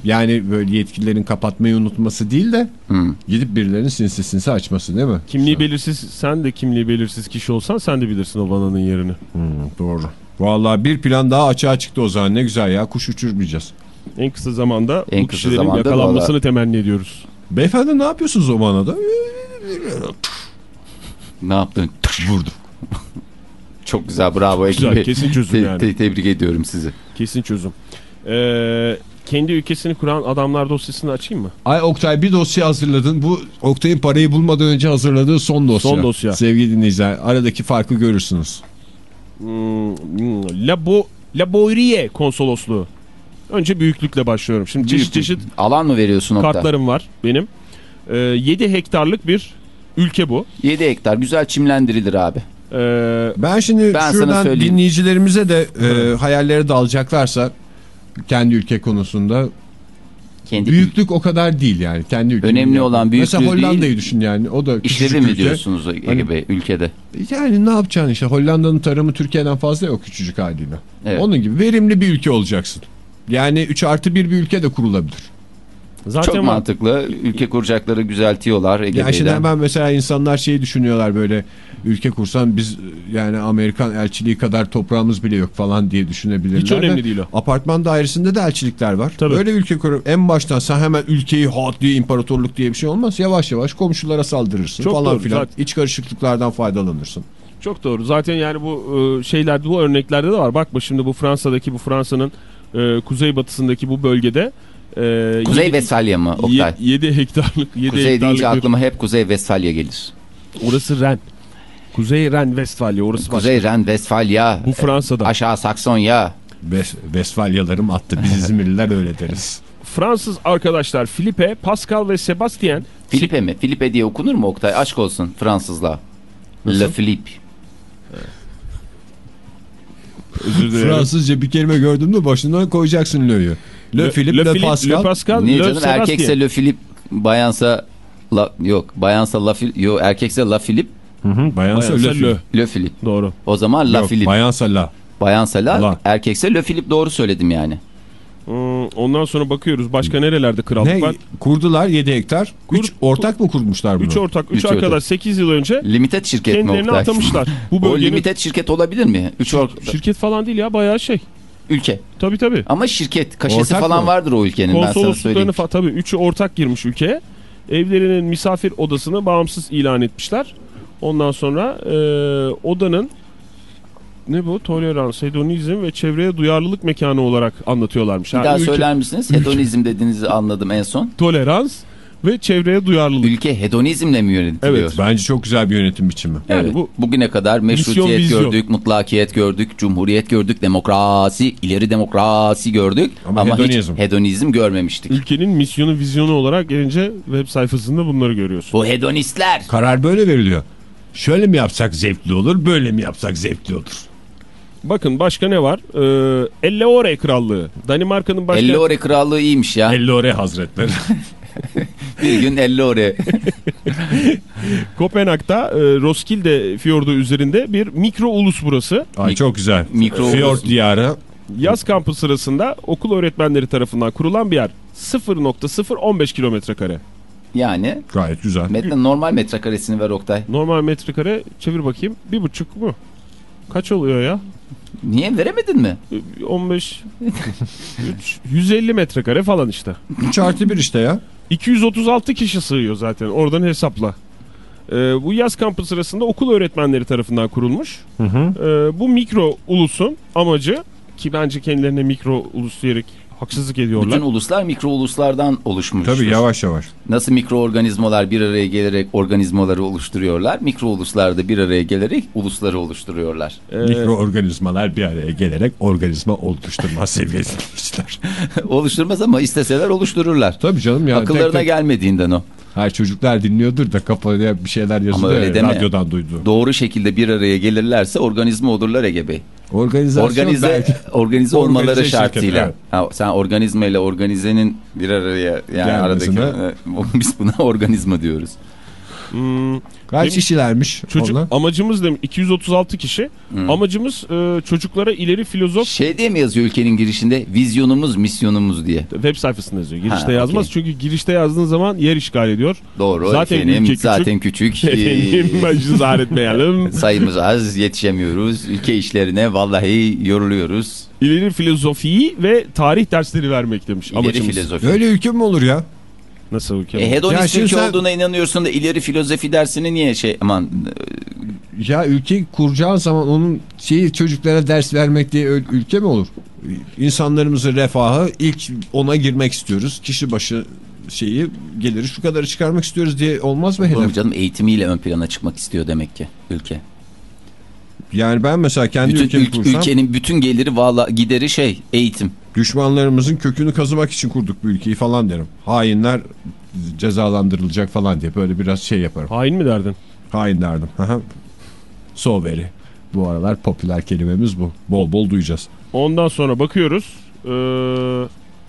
Yani böyle yetkililerin kapatmayı unutması değil de Hı. gidip birilerinin sinsi sinsi açması değil mi? Kimliği belirsiz sen de kimliği belirsiz kişi olsan sen de bilirsin o vananın yerini. Hmm, doğru. Vallahi bir plan daha açığa çıktı o zaman ne güzel ya kuş uçurmayacağız. En kısa zamanda En bu kısa kişilerin zamanda yakalanmasını vallahi- temenni ediyoruz. Beyefendi ne yapıyorsunuz o vanada? Ne yaptın? Vurdum. Çok güzel bravo. Güzel, ekibi. kesin çözüm Te- yani. te- tebrik ediyorum sizi. Kesin çözüm. Ee, kendi ülkesini kuran adamlar dosyasını açayım mı? Ay Oktay bir dosya hazırladın. Bu Oktay'ın parayı bulmadan önce hazırladığı son dosya. Son dosya. Sevgili dinleyiciler aradaki farkı görürsünüz. Hmm, hmm, Labo, Labouriye konsolosluğu. Önce büyüklükle başlıyorum. Şimdi çeşit Büyük- çeşit Alan mı veriyorsun Oktay? kartlarım var benim. Ee, 7 hektarlık bir ülke bu. 7 hektar güzel çimlendirilir abi. Ee, Ben şimdi Ben şuradan dinleyicilerimize de e, hayalleri dalacaklarsa kendi ülke konusunda Kendi büyüklük o kadar değil yani. Kendi ülkenin Önemli yapmak. olan büyüklüğü Mesela Hollanda'yı düşün yani. O da işlevi mi ülke. diyorsunuz Ege Hani- Bey ülkede? Yani ne yapacaksın işte Hollanda'nın tarımı Türkiye'den fazla yok küçücük haliyle. Evet. Onun gibi verimli bir ülke olacaksın. Yani 3 artı 1 bir ülke de kurulabilir. Zaten Çok mantıklı. Ülke kuracakları düzeltiyorlar Ege Ya şimdi Bey'den. hemen mesela insanlar şeyi düşünüyorlar böyle ülke kursan biz yani Amerikan elçiliği kadar toprağımız bile yok falan diye düşünebilirler. Hiç de önemli değil o. Apartman dairesinde de elçilikler var. Tabii. Öyle ülke kurup en baştan sen hemen ülkeyi hat diye imparatorluk diye bir şey olmaz. Yavaş yavaş komşulara saldırırsın Çok falan doğru, filan. zaten. İç karışıklıklardan faydalanırsın. Çok doğru. Zaten yani bu e, şeylerde bu örneklerde de var. Bakma şimdi bu Fransa'daki bu Fransa'nın e, kuzeybatısındaki bu bölgede e, Kuzey yedi- Vesfalya mı Oktay? ye- 7 hektarlık 7 Kuzey hektarlık deyince bir- aklıma hep Kuzey Vesfalya gelir. orası Ren. Kuzey Ren Westfalia orası Kuzey başka. Ren Vesfalya. Bu Fransa'da. Aşağı Saksonya. Ves Vesfalyalarım attı. Biz İzmirliler öyle deriz. Fransız arkadaşlar Filipe, Pascal ve Sebastien Filipe mi? Filipe diye okunur mu Oktay? Aşk olsun Fransızla. Le Philippe. Özür dilerim. Fransızca bir kelime gördüğümde başından koyacaksın Lö'yü. Le, Philippe, Le, Philippe, Pascal. Le Pascal, Niye Le canım? Sebastien. Erkekse Le Philippe, bayansa La, yok bayansa La Philippe, yok erkekse La Philippe, Hı hı, bayansa Bayansa Le. Le. Le Philippe. Doğru. O zaman La Yok, Philippe. bayansa La. Bayansa La, La. erkekse Le Philippe doğru söyledim yani. Hmm, ondan sonra bakıyoruz başka nerelerde krallık Ne? var. Kurdular 7 hektar. Kur- 3 ortak mı kurmuşlar bunu? 3 ortak, 3 Üç arkadaş ortak. 8 yıl önce Limited şirket mi kendilerini atamışlar. Bu O bölgenin limited şirket olabilir mi? Üç or şirket falan değil ya bayağı şey. ülke. Tabii tabii. Ama şirket kaşesi Ortak falan mı? vardır o ülkenin ben sana söyleyeyim. Falan tabii üçü ortak girmiş ülkeye. Evlerinin misafir odasını bağımsız ilan etmişler. Ondan sonra e, odanın ne bu? Tolerans, hedonizm ve çevreye duyarlılık mekanı olarak anlatıyorlarmış. Bir Ha, daha ülke- söyler misiniz? Hedonizm dediğinizi anladım en son. Tolerans ve çevreye duyarlılık. Ülke hedonizmle mi yönetiliyor? Evet. Bence çok güzel bir yönetim biçimi. Yani Evet. bu Bugüne kadar meşrutiyet Misyon, vizyon. gördük, mutlakiyet gördük, cumhuriyet gördük, demokrasi, ileri demokrasi gördük. Ama Ama, hedonizm. hiç hedonizm görmemiştik. ülkenin misyonu, vizyonu olarak gelince web sayfasında bunları görüyorsun. Bu hedonistler. Karar böyle veriliyor. Şöyle mi yapsak zevkli olur, böyle mi yapsak zevkli olur. Bakın başka ne var? Ee, Elleore Krallığı. Danimarka'nın başkenti. Elleore krallığı iyiymiş ya. Ellore Hazretleri. Bir gün Elleore. Kopenhag'da e, Roskilde fiyordu üzerinde bir mikro ulus burası. Ay çok güzel. Mikro- Fiyort diyarı. Yaz kampı sırasında okul öğretmenleri tarafından kurulan bir yer. 0.015 kilometre kare. Yani Gayet güzel. metre, normal metrekaresini ver Oktay. Normal metrekare çevir bakayım. Bir buçuk mu? Kaç oluyor ya? Niye veremedin mi? 15 3, 150 metrekare falan işte. 3 artı 1 işte ya. 236 kişi sığıyor zaten oradan hesapla. Ee, bu yaz kampı sırasında okul öğretmenleri tarafından kurulmuş. Ee, bu mikro ulusun amacı ki bence kendilerine mikro ulus diyerek haksızlık ediyorlar. Bütün uluslar mikro uluslardan oluşmuş. Tabii yavaş yavaş. Nasıl mikroorganizmalar bir araya gelerek organizmaları oluşturuyorlar. Mikro uluslar da bir araya gelerek ulusları oluşturuyorlar. Ee, Mikroorganizmalar bir araya gelerek organizma oluşturmaz sevgili dinleyiciler. Oluşturmaz ama isteseler oluştururlar. Tabii canım ya. Akıllarına tek tek- gelmediğinden o. Hayır çocuklar dinliyordur da kafaya bir şeyler yazılıyor öyle ya, deme. radyodan duydu. Doğru şekilde bir araya gelirlerse organizma olurlar Ege Bey. Organizasyon Organize, belki. organize olmaları şartıyla. evet. Ha, sen organizma ile organizenin bir araya yani aradaki Gelmesine- biz buna organizma diyoruz. hmm, Kaç kişilermiş çocuk onlar? amacımız demiş 236 kişi. Amacımız e, çocuklara ileri filozof Şey diye mi yazıyor ülkenin girişinde? Vizyonumuz, misyonumuz diye. web sayfasında yazıyor. Girişte Ha, yazmaz okey. çünkü girişte yazdığın zaman yer işgal ediyor. Doğru. Zaten efendim, ülke küçük. zaten küçük. Efendim Ee, meclis etmeyelim. sayımız az, yetişemiyoruz. Ülke işlerine vallahi yoruluyoruz. İleri filozofiyi ve tarih dersleri vermek demiş İleri amacımız. filozofi. Öyle ülke mi olur ya? Nasıl ülke? E, hedonist Ya şimdi ülke sen- olduğuna inanıyorsun da ileri filozofi dersini niye şey aman Ya ülke kuracağın zaman onun şeyi çocuklara ders vermek diye ül- ülke mi olur? İnsanlarımızın refahı ilk ona girmek istiyoruz. Kişi başı şeyi geliri şu kadarı çıkarmak istiyoruz diye olmaz mı hedef? canım eğitimiyle ön plana çıkmak istiyor demek ki ülke. Yani ben mesela kendi Bütün ülkemi ül- kursam ülkenin bütün geliri valla gideri şey eğitim. Düşmanlarımızın kökünü kazımak için kurduk bu ülkeyi falan derim. Hainler cezalandırılacak falan diye böyle biraz şey yaparım. Hain mi derdin? Hain derdim. So very. Bu aralar popüler kelimemiz bu. Bol bol duyacağız. Ondan sonra bakıyoruz. Ee,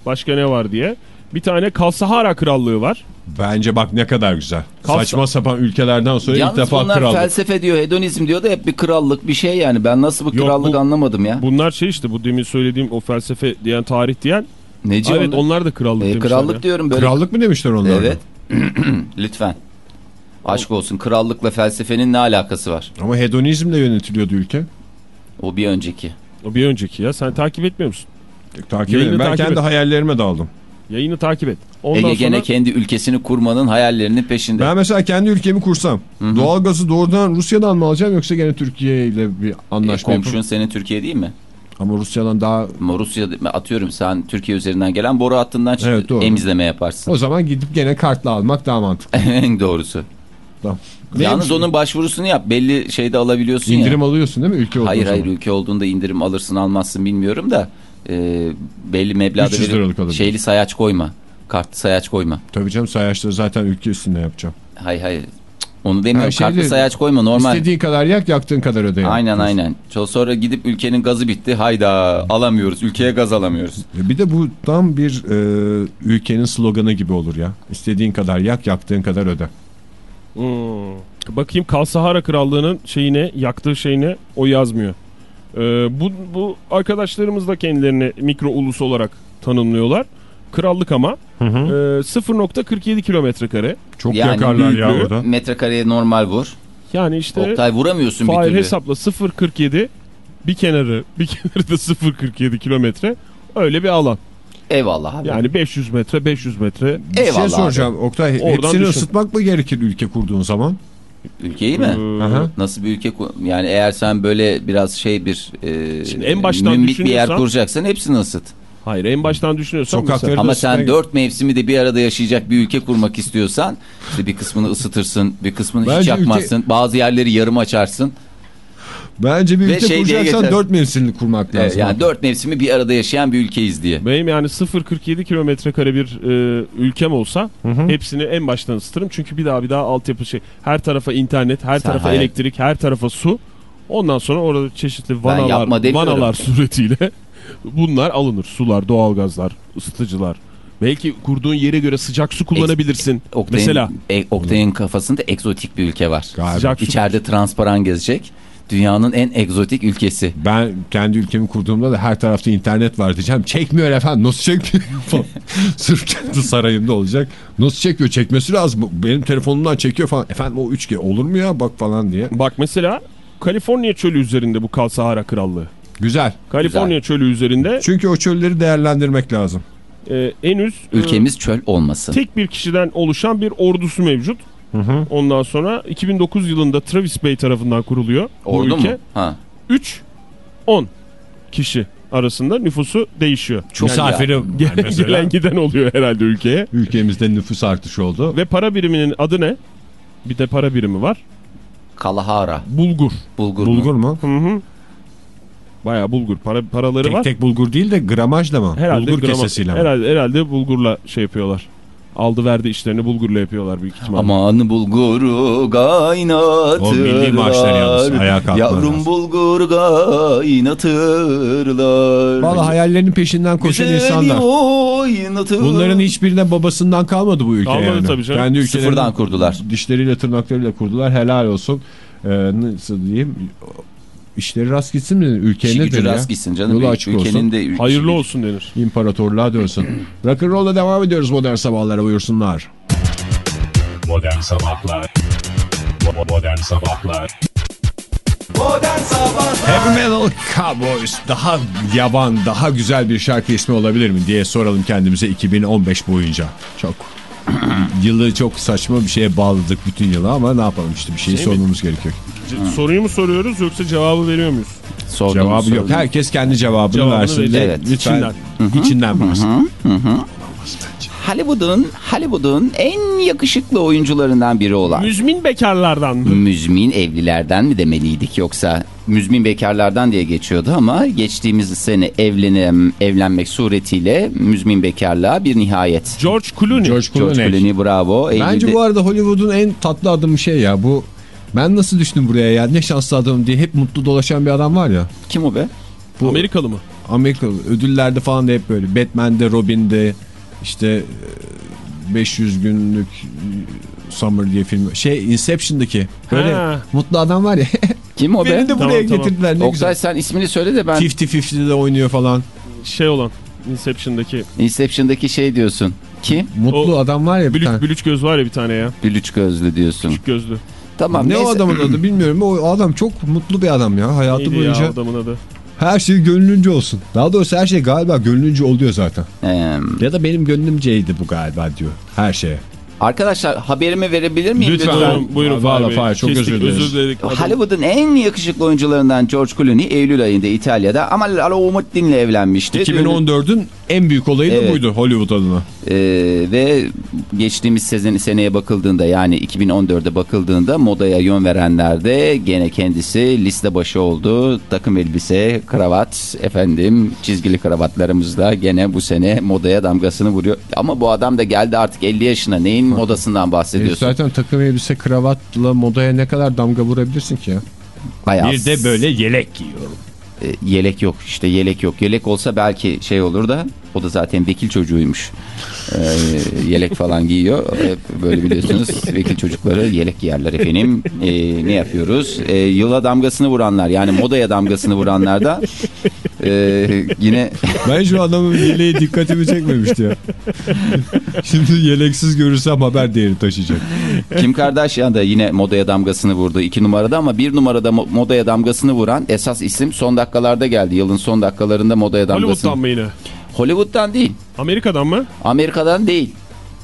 başka ne var diye. Bir tane Kalsahara Krallığı var. Bence bak ne kadar güzel. Kalsa- Saçma sapan ülkelerden sonra ilk Yalnız defa bunlar krallık. felsefe diyor, hedonizm diyor da hep bir krallık bir şey yani. Ben nasıl bu Yok, krallık bu- anlamadım ya. Bunlar şey işte bu demin söylediğim o felsefe diyen tarih diyen. Neci evet onlar? onlar da krallık E, demişler krallık ya. diyorum böyle. Krallık mı demişler onlar? Evet. Lütfen. Aşk olsun krallıkla felsefenin ne alakası var? Ama hedonizmle yönetiliyordu ülke. O bir önceki. O bir önceki ya. Sen takip etmiyor musun? Takip edin. Ben takip kendi et. hayallerime daldım. Yayını takip et. Ondan Ege sonra gene kendi ülkesini kurmanın hayallerinin peşinde. Ben mesela kendi ülkemi kursam doğalgazı doğrudan Rusya'dan mı alacağım yoksa gene Türkiye ile bir E, anlaşma komşun yapıp senin Türkiye değil mi? ama Rusya'dan daha Ama Rusya atıyorum sen Türkiye üzerinden gelen boru hattından Evet, doğru. emizleme yaparsın. o zaman gidip gene kartla almak daha mantıklı. en doğrusu. Tamam. Yalnız Neymiş? onun başvurusunu yap. Belli şeyde alabiliyorsun ya. indirim alıyorsun değil mi ülke olduğu Hayır hayır ülke olduğunda indirim alırsın almazsın bilmiyorum da e, belli meblağda 300 verip liralık alabiliyorsun. şeyli sayaç koyma. Kartlı sayaç koyma. Tabii canım sayaçları zaten ülke üstünde yapacağım. Hayır hayır. Onu demiyorum. Şeyde- Kartlı sayaç koyma normal. İstediğin kadar yak yaktığın kadar öde. Aynen aynen. Ço- Sonra gidip ülkenin gazı bitti. Hayda alamıyoruz. Ülkeye gaz alamıyoruz. Bir de bu tam bir e, ülkenin sloganı gibi olur ya. İstediğin kadar yak yaktığın kadar öde. Hmm. Bakayım Kalsahara Krallığı'nın şeyine, yaktığı şeyine o yazmıyor. Ee, bu, bu arkadaşlarımız da kendilerini mikro ulus olarak tanımlıyorlar. Krallık ama e, 0.47 kilometre kare. Çok Yani yakarlar ya orada. Metrekareye normal vur. Yani işte Oktay vuramıyorsun bir türlü. hesapla 0.47 bir kenarı bir kenarı da 0.47 kilometre öyle bir alan. Eyvallah abi. Yani 500 metre 500 metre Bir şey Eyvallah soracağım Oktay. Oradan hepsini düşün. ısıtmak mı gerekir ülke kurduğun zaman? Ülkeyi mi? Aha. Nasıl bir ülke yani eğer sen böyle biraz şey bir e, Şimdi en baştan mümbit bir yer kuracaksan hepsini ısıt. Hayır en baştan düşünüyorsan mesela- Ama sen dört mevsimi de bir arada yaşayacak bir ülke kurmak istiyorsan işte bir kısmını ısıtırsın, bir kısmını hiç Bence yakmazsın. Bazı yerleri yarım açarsın. Bence bir Ve ülke şey kuracaksan geçer. dört mevsimli kurmak lazım. Evet, yani dört mevsimi bir arada yaşayan bir ülkeyiz diye. Benim yani 0.47 kilometre kare bir e, ülkem olsa hepsini en baştan ısıtırım. Çünkü bir daha bir daha altyapı şey. Her tarafa internet, her Sen tarafa hayal- elektrik, her tarafa su. Ondan sonra orada çeşitli vanalar, vanalar suretiyle bunlar alınır. Sular, doğalgazlar, ısıtıcılar, Belki kurduğun yere göre sıcak su kullanabilirsin. Oktay'ın, Mesela e, Oktay'ın kafasında egzotik bir ülke var. Galiba. Sıcak su- İçeride transparan gezecek. Dünyanın en egzotik ülkesi. Ben kendi ülkemi kurduğumda da her tarafta internet var diyeceğim. Çekmiyor efendim nasıl çekmiyor. Sırf kendi sarayımda olacak. Nasıl çekiyor çekmesi lazım. Benim telefonumdan çekiyor falan. Efendim o 3G olur mu ya bak falan diye. bak mesela Kaliforniya çölü üzerinde bu Kal Sahara Krallığı. Güzel. Kaliforniya çölü üzerinde Çünkü o çölleri değerlendirmek lazım. e, henüz e, Ülkemiz çöl olmasın. tek bir kişiden oluşan bir ordusu mevcut. Ondan sonra 2009 yılında Travis Bey tarafından kuruluyor bu Ordu ülke. mu? Ha. 3 10 kişi arasında nüfusu değişiyor. Çok Misafiri var Gelen, mesela. gelen giden oluyor herhalde ülkeye. Ülkemizde nüfus artışı oldu. Ve para biriminin adı ne? Bir de para birimi var. Kalahara. Bulgur. Bulgur, mu? Bulgur mu? Hı hı. Bayağı bulgur. Para, paraları Tek var. tek bulgur değil de gramajla mı? herhalde bulgur kesesiyle mi? herhalde, herhalde bulgurla şey yapıyorlar. Aldı verdi işlerini bulgurla yapıyorlar büyük ihtimalle. Aman bulguru kaynatırlar. O milli maçları yalnız, ayağa Yavrum bulgur kaynatırlar. Valla hayallerinin peşinden koşan Güzeli insanlar. oynatırlar. Bunların hiçbirine babasından kalmadı bu ülke Kalmadı yani. tabii canım. Kendi ülkelerini Sıfırdan kurdular. Dişleriyle tırnaklarıyla kurdular. Helal olsun. Ee, nasıl diyeyim? İşleri rast gitsin mi? Ne gücü ya? rast gitsin canım. Yolu açık Ülkenin olsun. de ül- Hayırlı olsun denir. İmparatorluğa dönsün. Rock'n'roll'la devam ediyoruz modern sabahlara buyursunlar. Modern Sabahlar Modern Sabahlar Modern Sabahlar Heavy Metal Cowboys daha yaban, daha güzel bir şarkı ismi olabilir mi diye soralım kendimize 2015 boyunca. Çok yılı çok saçma bir şeye bağladık bütün yılı ama ne yapalım işte bir şeyi Şey mi? sormamız gerekiyor. C- Soruyu mu soruyoruz yoksa cevabı veriyor muyuz? Sordum, Cevabı yok. sordum. Herkes kendi cevabını, Cevabını versin. Evet. Lütfen içinden versin. Hollywood'un Hollywood'un en yakışıklı oyuncularından biri olan Müzmin bekarlardan mı? müzmin evlilerden mi demeliydik yoksa müzmin bekarlardan diye geçiyordu ama geçtiğimiz sene evlenem, evlenmek suretiyle müzmin bekarlığa bir nihayet. George Clooney. George George Clooney. Clooney bravo. Bence Eylül'de- bu arada Hollywood'un en tatlı adımı şey ya bu ben nasıl düştüm buraya ya ne şanslı adamım diye hep mutlu dolaşan bir adam var ya. kim o be? Bu Amerikalı mı? Amerika ödüllerde falan da hep böyle Batman'de Robin'de işte e, 500 günlük e, Summer diye film şey Inception'daki böyle Ha. mutlu adam var ya Kim o be? beni de buraya Tamam, tamam. getirdiler ne Oktay güzel. sen ismini söyle de ben 50-50'de oynuyor falan. Şey olan. Inception'daki. Inception'daki şey diyorsun. Kim? Mutlu O adam var ya bir Bülüç, tane. bülüç göz var ya bir tane ya. Bülüç gözlü diyorsun. Küçük gözlü. Tamam Ne o neyse. adamın adı bilmiyorum. O adam çok mutlu bir adam ya. Hayatı Neydi boyunca ya adamın adı? Her şey gönlünce olsun. Daha doğrusu her şey galiba gönlünce oluyor zaten. Ee, Ya da benim gönlümceydi bu galiba diyor. Her şeye. Arkadaşlar haberimi verebilir miyim? Lütfen. lütfen? Buyurun, buyurun Fahir Bey. Fahir, çok Kestik, özür dileriz. Özür Hollywood'un en yakışıklı oyuncularından George Clooney Eylül ayında İtalya'da Amal Alaumuddin'le evlenmişti. 2014'ün en büyük olayı da Evet. buydu Hollywood adına. Ee, ve geçtiğimiz sezon, seneye bakıldığında yani 2014'e bakıldığında modaya yön verenlerde gene kendisi liste başı oldu. Takım elbise, kravat, efendim çizgili kravatlarımızda gene bu sene modaya damgasını vuruyor. Ama bu adam da geldi artık 50 yaşına. Neyin modasından E, bahsediyorsun? zaten takım elbise kravatla modaya ne kadar damga vurabilirsin ki ya? Bayağı Bir de böyle yelek giyiyorum. E, yelek yok işte yelek yok. Yelek olsa belki şey olur da o da zaten vekil çocuğuymuş. E, yelek falan giyiyor. Hep böyle biliyorsunuz vekil çocukları yelek giyerler efendim. E, ne yapıyoruz? E, yıla damgasını vuranlar yani modaya damgasını vuranlar da e, yine Ben şu adamın yeleği dikkatimi çekmemişti ya. Şimdi yeleksiz görürsem haber değeri taşıyacak. Kim Kardashian da yine modaya damgasını vurdu iki numarada ama bir numarada mo- modaya damgasını vuran esas isim son dakikalarda geldi. Yılın son dakikalarında modaya damgasını. Hollywood'dan mı yine? Hollywood'dan değil. Amerika'dan mı? Amerika'dan değil.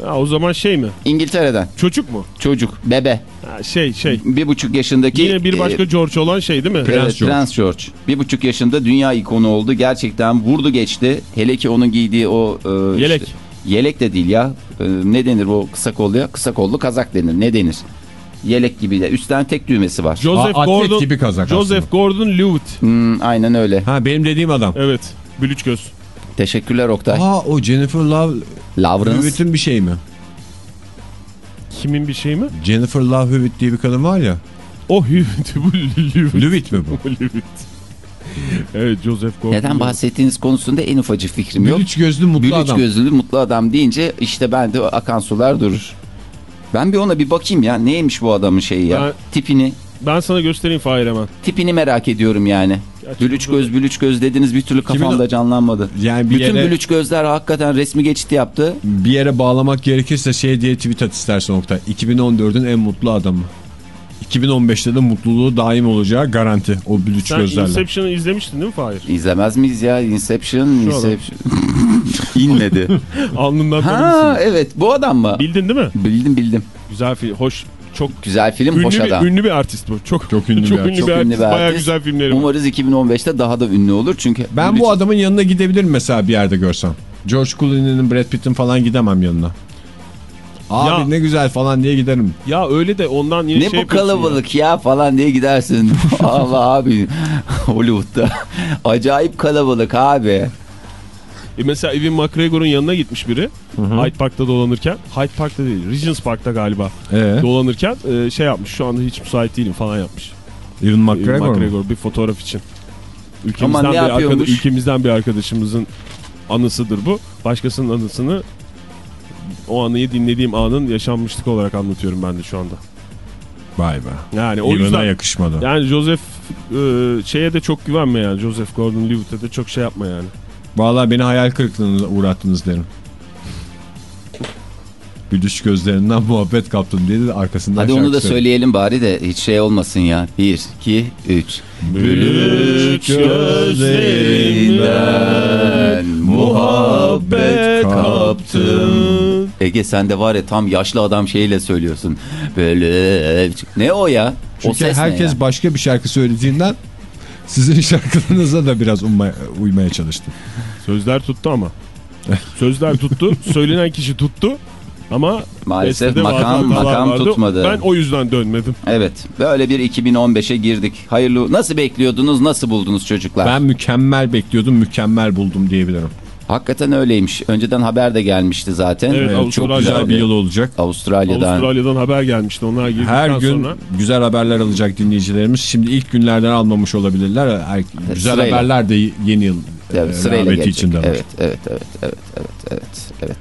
Ha, o zaman şey mi? İngiltere'den. Çocuk mu? Çocuk, bebe. Ha, şey şey. Bir buçuk yaşındaki... Yine bir başka e, George olan şey değil mi? Prens evet, George. Prens George. Bir buçuk yaşında dünya ikonu oldu. Gerçekten vurdu geçti. Hele ki onun giydiği o... e, Yelek. işte- yelek de değil ya. E, ne denir o kısa kolluya? Kısa kollu kazak denir. Ne denir? Yelek gibi de. Üstten tek düğmesi var. Joseph Aa, Gordon gibi kazak Joseph Gordon-Levitt. Hmm, aynen öyle. Ha benim dediğim adam. Evet. Bülüç göz. Teşekkürler Oktay. Aa o Jennifer Love Lawrence. Hewitt'in bir şey mi? Kimin bir şey mi? Jennifer Love Hewitt diye bir kadın var ya. O Levitt. Bu. Lewitt mi bu? Levitt. Evet Joseph Gordon. Neden bahsettiğiniz konusunda en ufacık fikrim yok. Bülüç gözlü mutlu Bülüç adam. gözlü mutlu adam deyince işte ben de akan sular durur. Ben bir ona bir bakayım ya. Neymiş bu adamın şeyi ya? Ben- Tipini. Ben sana göstereyim Fahir hemen. Tipini merak ediyorum yani. Gerçi Bülüç göz, bülüç göz dediniz bir türlü kafamda canlanmadı. Yani bir Bütün yere, bülüç gözler hakikaten resmi geçit yaptı. bir yere bağlamak gerekirse şey diye tweet at istersen Oktay. 2014'ün en mutlu adamı. 2015'te de mutluluğu daim olacağı garanti o bülüç Sen gözlerle. Inception'ı izlemiştin değil mi Fahir? İzlemez miyiz ya? Inception, Şu. Inception. İnmedi. Alnından ha evet bu adam mı? Bildin değil mi? Bildim bildim. Güzel film. Hoş. Çok Güzel film, ünlü hoş bir, adam. ünlü bir artist bu. Çok Çok ünlü bir çok artist. ünlü bir Çok ünlü artist. bir Bayağı artist. güzel filmleri var. Umarız 2015'te daha da ünlü olur çünkü. Ben bu adamın yanına gidebilirim mesela bir yerde görsem. George Clooney'nin Brad Pitt'in falan gidemem yanına. Abi Ya- ne güzel falan diye giderim. Ya öyle de ondan yine Ne şey bu kalabalık ya. falan diye gidersin. Allah abi Hollywood'da. Acayip kalabalık abi. E mesela Evan McGregor'un yanına gitmiş biri. Hyde Park'ta dolanırken. Hyde Park'ta değil. Regents Park'ta galiba. Ee, Dolanırken e, şey yapmış. Şu anda hiç müsait değilim falan yapmış. Evan Evan McGregor, mu? McGregor bir fotoğraf için. Ülkemizden Aman bir arkadaş, ülkemizden bir arkadaşımızın anısıdır bu. Başkasının anısını o anıyı dinlediğim anın yaşanmışlık olarak anlatıyorum ben de şu anda. Vay be. Yani o yüzden yakışmadı. yani Joseph e, şeye de çok güvenme yani. Joseph Gordon-Levitt'e de çok şey yapma yani. Vallahi beni hayal kırıklığına uğrattınız derim. Bülüç gözlerinden muhabbet kaptım diye de arkasından Hadi onu da söyleyelim bari de hiç şey olmasın ya. 1, 2, 3. Bülüç gözlerinden muhabbet kaptım. Ege sen de var ya tam yaşlı adam şeyiyle söylüyorsun. Böyle ne o ya? o Çünkü ses herkes ne ya? başka bir şarkı söylediğinden sizin şarkılarınıza da biraz uymaya, uymaya çalıştım. Sözler tuttu ama. Sözler tuttu. Söylenen kişi tuttu. Ama Maalesef makam makam vardı. tutmadı. Ben o yüzden dönmedim. Evet böyle bir 2015'e girdik. Hayırlı nasıl bekliyordunuz nasıl buldunuz çocuklar? Ben mükemmel bekliyordum, mükemmel buldum diyebilirim. Hakikaten öyleymiş. Önceden haber de gelmişti zaten. Evet, Evet, çok Avustralya güzel bir yıl olacak. Avustralya'dan. Avustralya'dan haber gelmişti. Onlar girdikten Her gün sonra. güzel haberler alacak dinleyicilerimiz. Şimdi ilk günlerden almamış olabilirler. Her- Güzel sırayla. haberler de yeni yıl Evet, sırayla gelecek. içinde. Evet, evet, evet, evet, evet, evet, evet.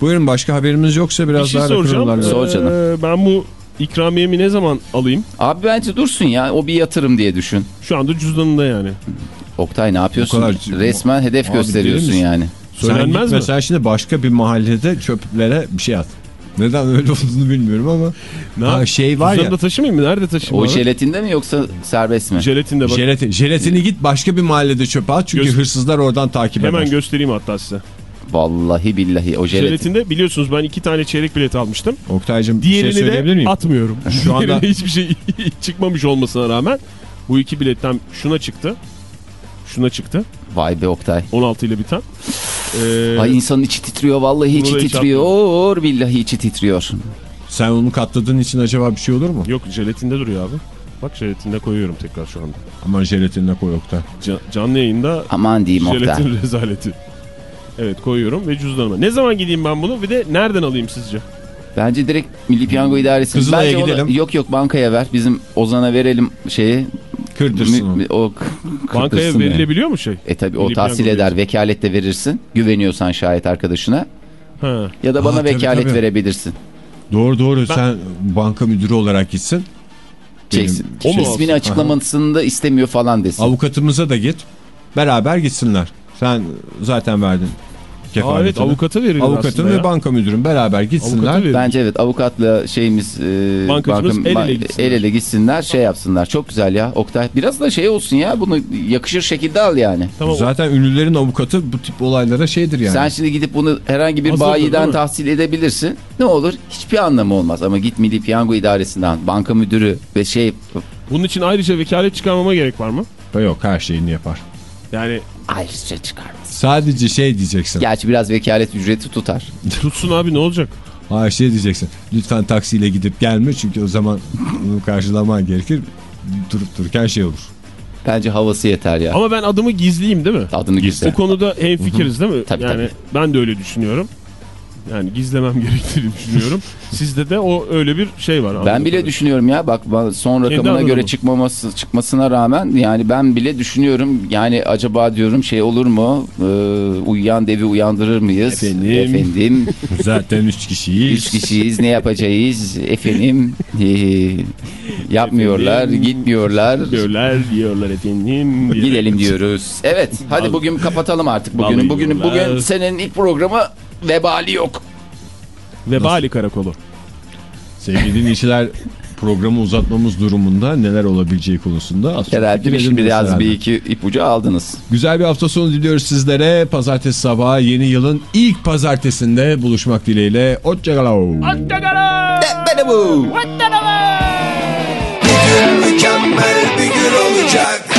Buyurun başka haberimiz yoksa biraz Bir şey daha soracağım. Sor canım. Ee, ben bu ikramiyemi ne zaman alayım? Abi bence dursun ya. O bir yatırım diye düşün. Şu anda cüzdanında yani. Oktay ne yapıyorsun? Kadar- Resmen hedef Abi gösteriyorsun yani. Sen Söylenmez git mi? mesela şimdi başka bir mahallede çöplere bir şey at. Neden öyle olduğunu bilmiyorum ama. Ne Ha, şey var ya. Taşımayayım mı? Nerede taşıyayım? O abi? jelatinde mi yoksa serbest mi? Jelatinde bak. Jelatin, jelatini git başka bir mahallede çöpe at çünkü Göz- hırsızlar oradan takip Hemen eder. göstereyim hatta size. Vallahi billahi o jelatin. Jelatinde biliyorsunuz ben iki tane çeyrek bilet almıştım. Oktay'cım bir şey Diğerini söyleyebilir de miyim? atmıyorum. Şu anda- Diğerine hiçbir şey çıkmamış olmasına rağmen bu iki biletten şuna çıktı. Şuna çıktı. Vay be Oktay. 16 ile biten. Ee, Ay insanın içi titriyor vallahi içi titriyor. Billahi içi titriyor. Sen onu katladığın için acaba bir şey olur mu? Yok jelatinde duruyor abi. Bak jelatinde koyuyorum tekrar şu anda. Ama jelatinle koy Oktay. Ca- canlı yayında Aman diyeyim Oktay. jelatin rezaleti. Evet koyuyorum ve cüzdanıma. Ne zaman gideyim ben bunu? Bir de nereden alayım sizce? Bence direkt Milli Piyango İdaresi. Kızılay'a Bence ona- gidelim. Yok yok bankaya ver. Bizim Ozan'a verelim şeyi. Kırdırsın Mi- o Bankaya kırdırsın yani. verilebiliyor mu şey? E tabi o tahsil eder. Vekalet de verirsin. Güveniyorsan şayet arkadaşına. Ha. Ya da bana Aa, tabii, vekalet tabii. verebilirsin. Doğru doğru sen banka müdürü olarak gitsin. Çeksin. O mu İsmini açıklamasını da istemiyor falan desin. Avukatımıza da git. Beraber gitsinler. Sen zaten verdin Aa, kefaletini. evet avukata verilir Avukatın aslında ve ya. banka müdürün beraber gitsinler. Verir. Bence evet avukatla şeyimiz e, Bankacımız el ele gitsinler. el ele gitsinler şey yapsınlar. Çok güzel ya Oktay. Biraz da şey olsun ya bunu yakışır şekilde al yani. Tamam. Zaten ünlülerin avukatı bu tip olaylara şeydir yani. Sen şimdi gidip bunu herhangi bir Hazırdır, bayiden tahsil edebilirsin. Ne olur? Hiçbir anlamı olmaz. Ama git Milli Piyango İdaresi'nden banka müdürü ve şey Bunun için ayrıca vekalet çıkarmama gerek var mı? Yok her şeyini yapar. Yani ayrıca çıkarmaz. Sadece şey diyeceksin. Gerçi biraz vekalet ücreti tutar. tutsun abi ne olacak? Hayır şey diyeceksin. Lütfen taksiyle gidip gelme çünkü o zaman bunu karşılaman gerekir. Durup dururken şey olur. Bence havası yeter ya. Ama ben adımı gizleyeyim değil mi? Adını O güzel. konuda hemfikiriz değil mi? Tabii, yani tabii. ben de öyle düşünüyorum. Yani gizlemem gerektiğini düşünüyorum. Sizde de o öyle bir şey var. Ben bile kadarıyla. düşünüyorum ya bak ba- son rakamına göre mı? çıkmaması çıkmasına rağmen yani ben bile düşünüyorum yani acaba diyorum şey olur mu Ee, uyuyan devi uyandırır mıyız Efendim? efendim Zaten 3 kişiyiz. üç kişiyiz ne yapacağız efendim Ee, yapmıyorlar Efendim? Diyorlar, gitmiyorlar diyorlar efendim. gidelim diyoruz evet hadi bugün kapatalım artık bugünün bugün diyorlar. senin ilk programı vebali yok. Vebali Nasıl? karakolu. Sevgili dinleyiciler programı uzatmamız durumunda neler olabileceği konusunda aslında herhalde bir, şey biraz herhalde. bir iki ipucu aldınız. Güzel bir hafta sonu diliyoruz sizlere. Pazartesi sabahı yeni yılın ilk pazartesinde buluşmak dileğiyle. Hoşçakalın. Hoşçakalın. Mükemmel bir gün olacak.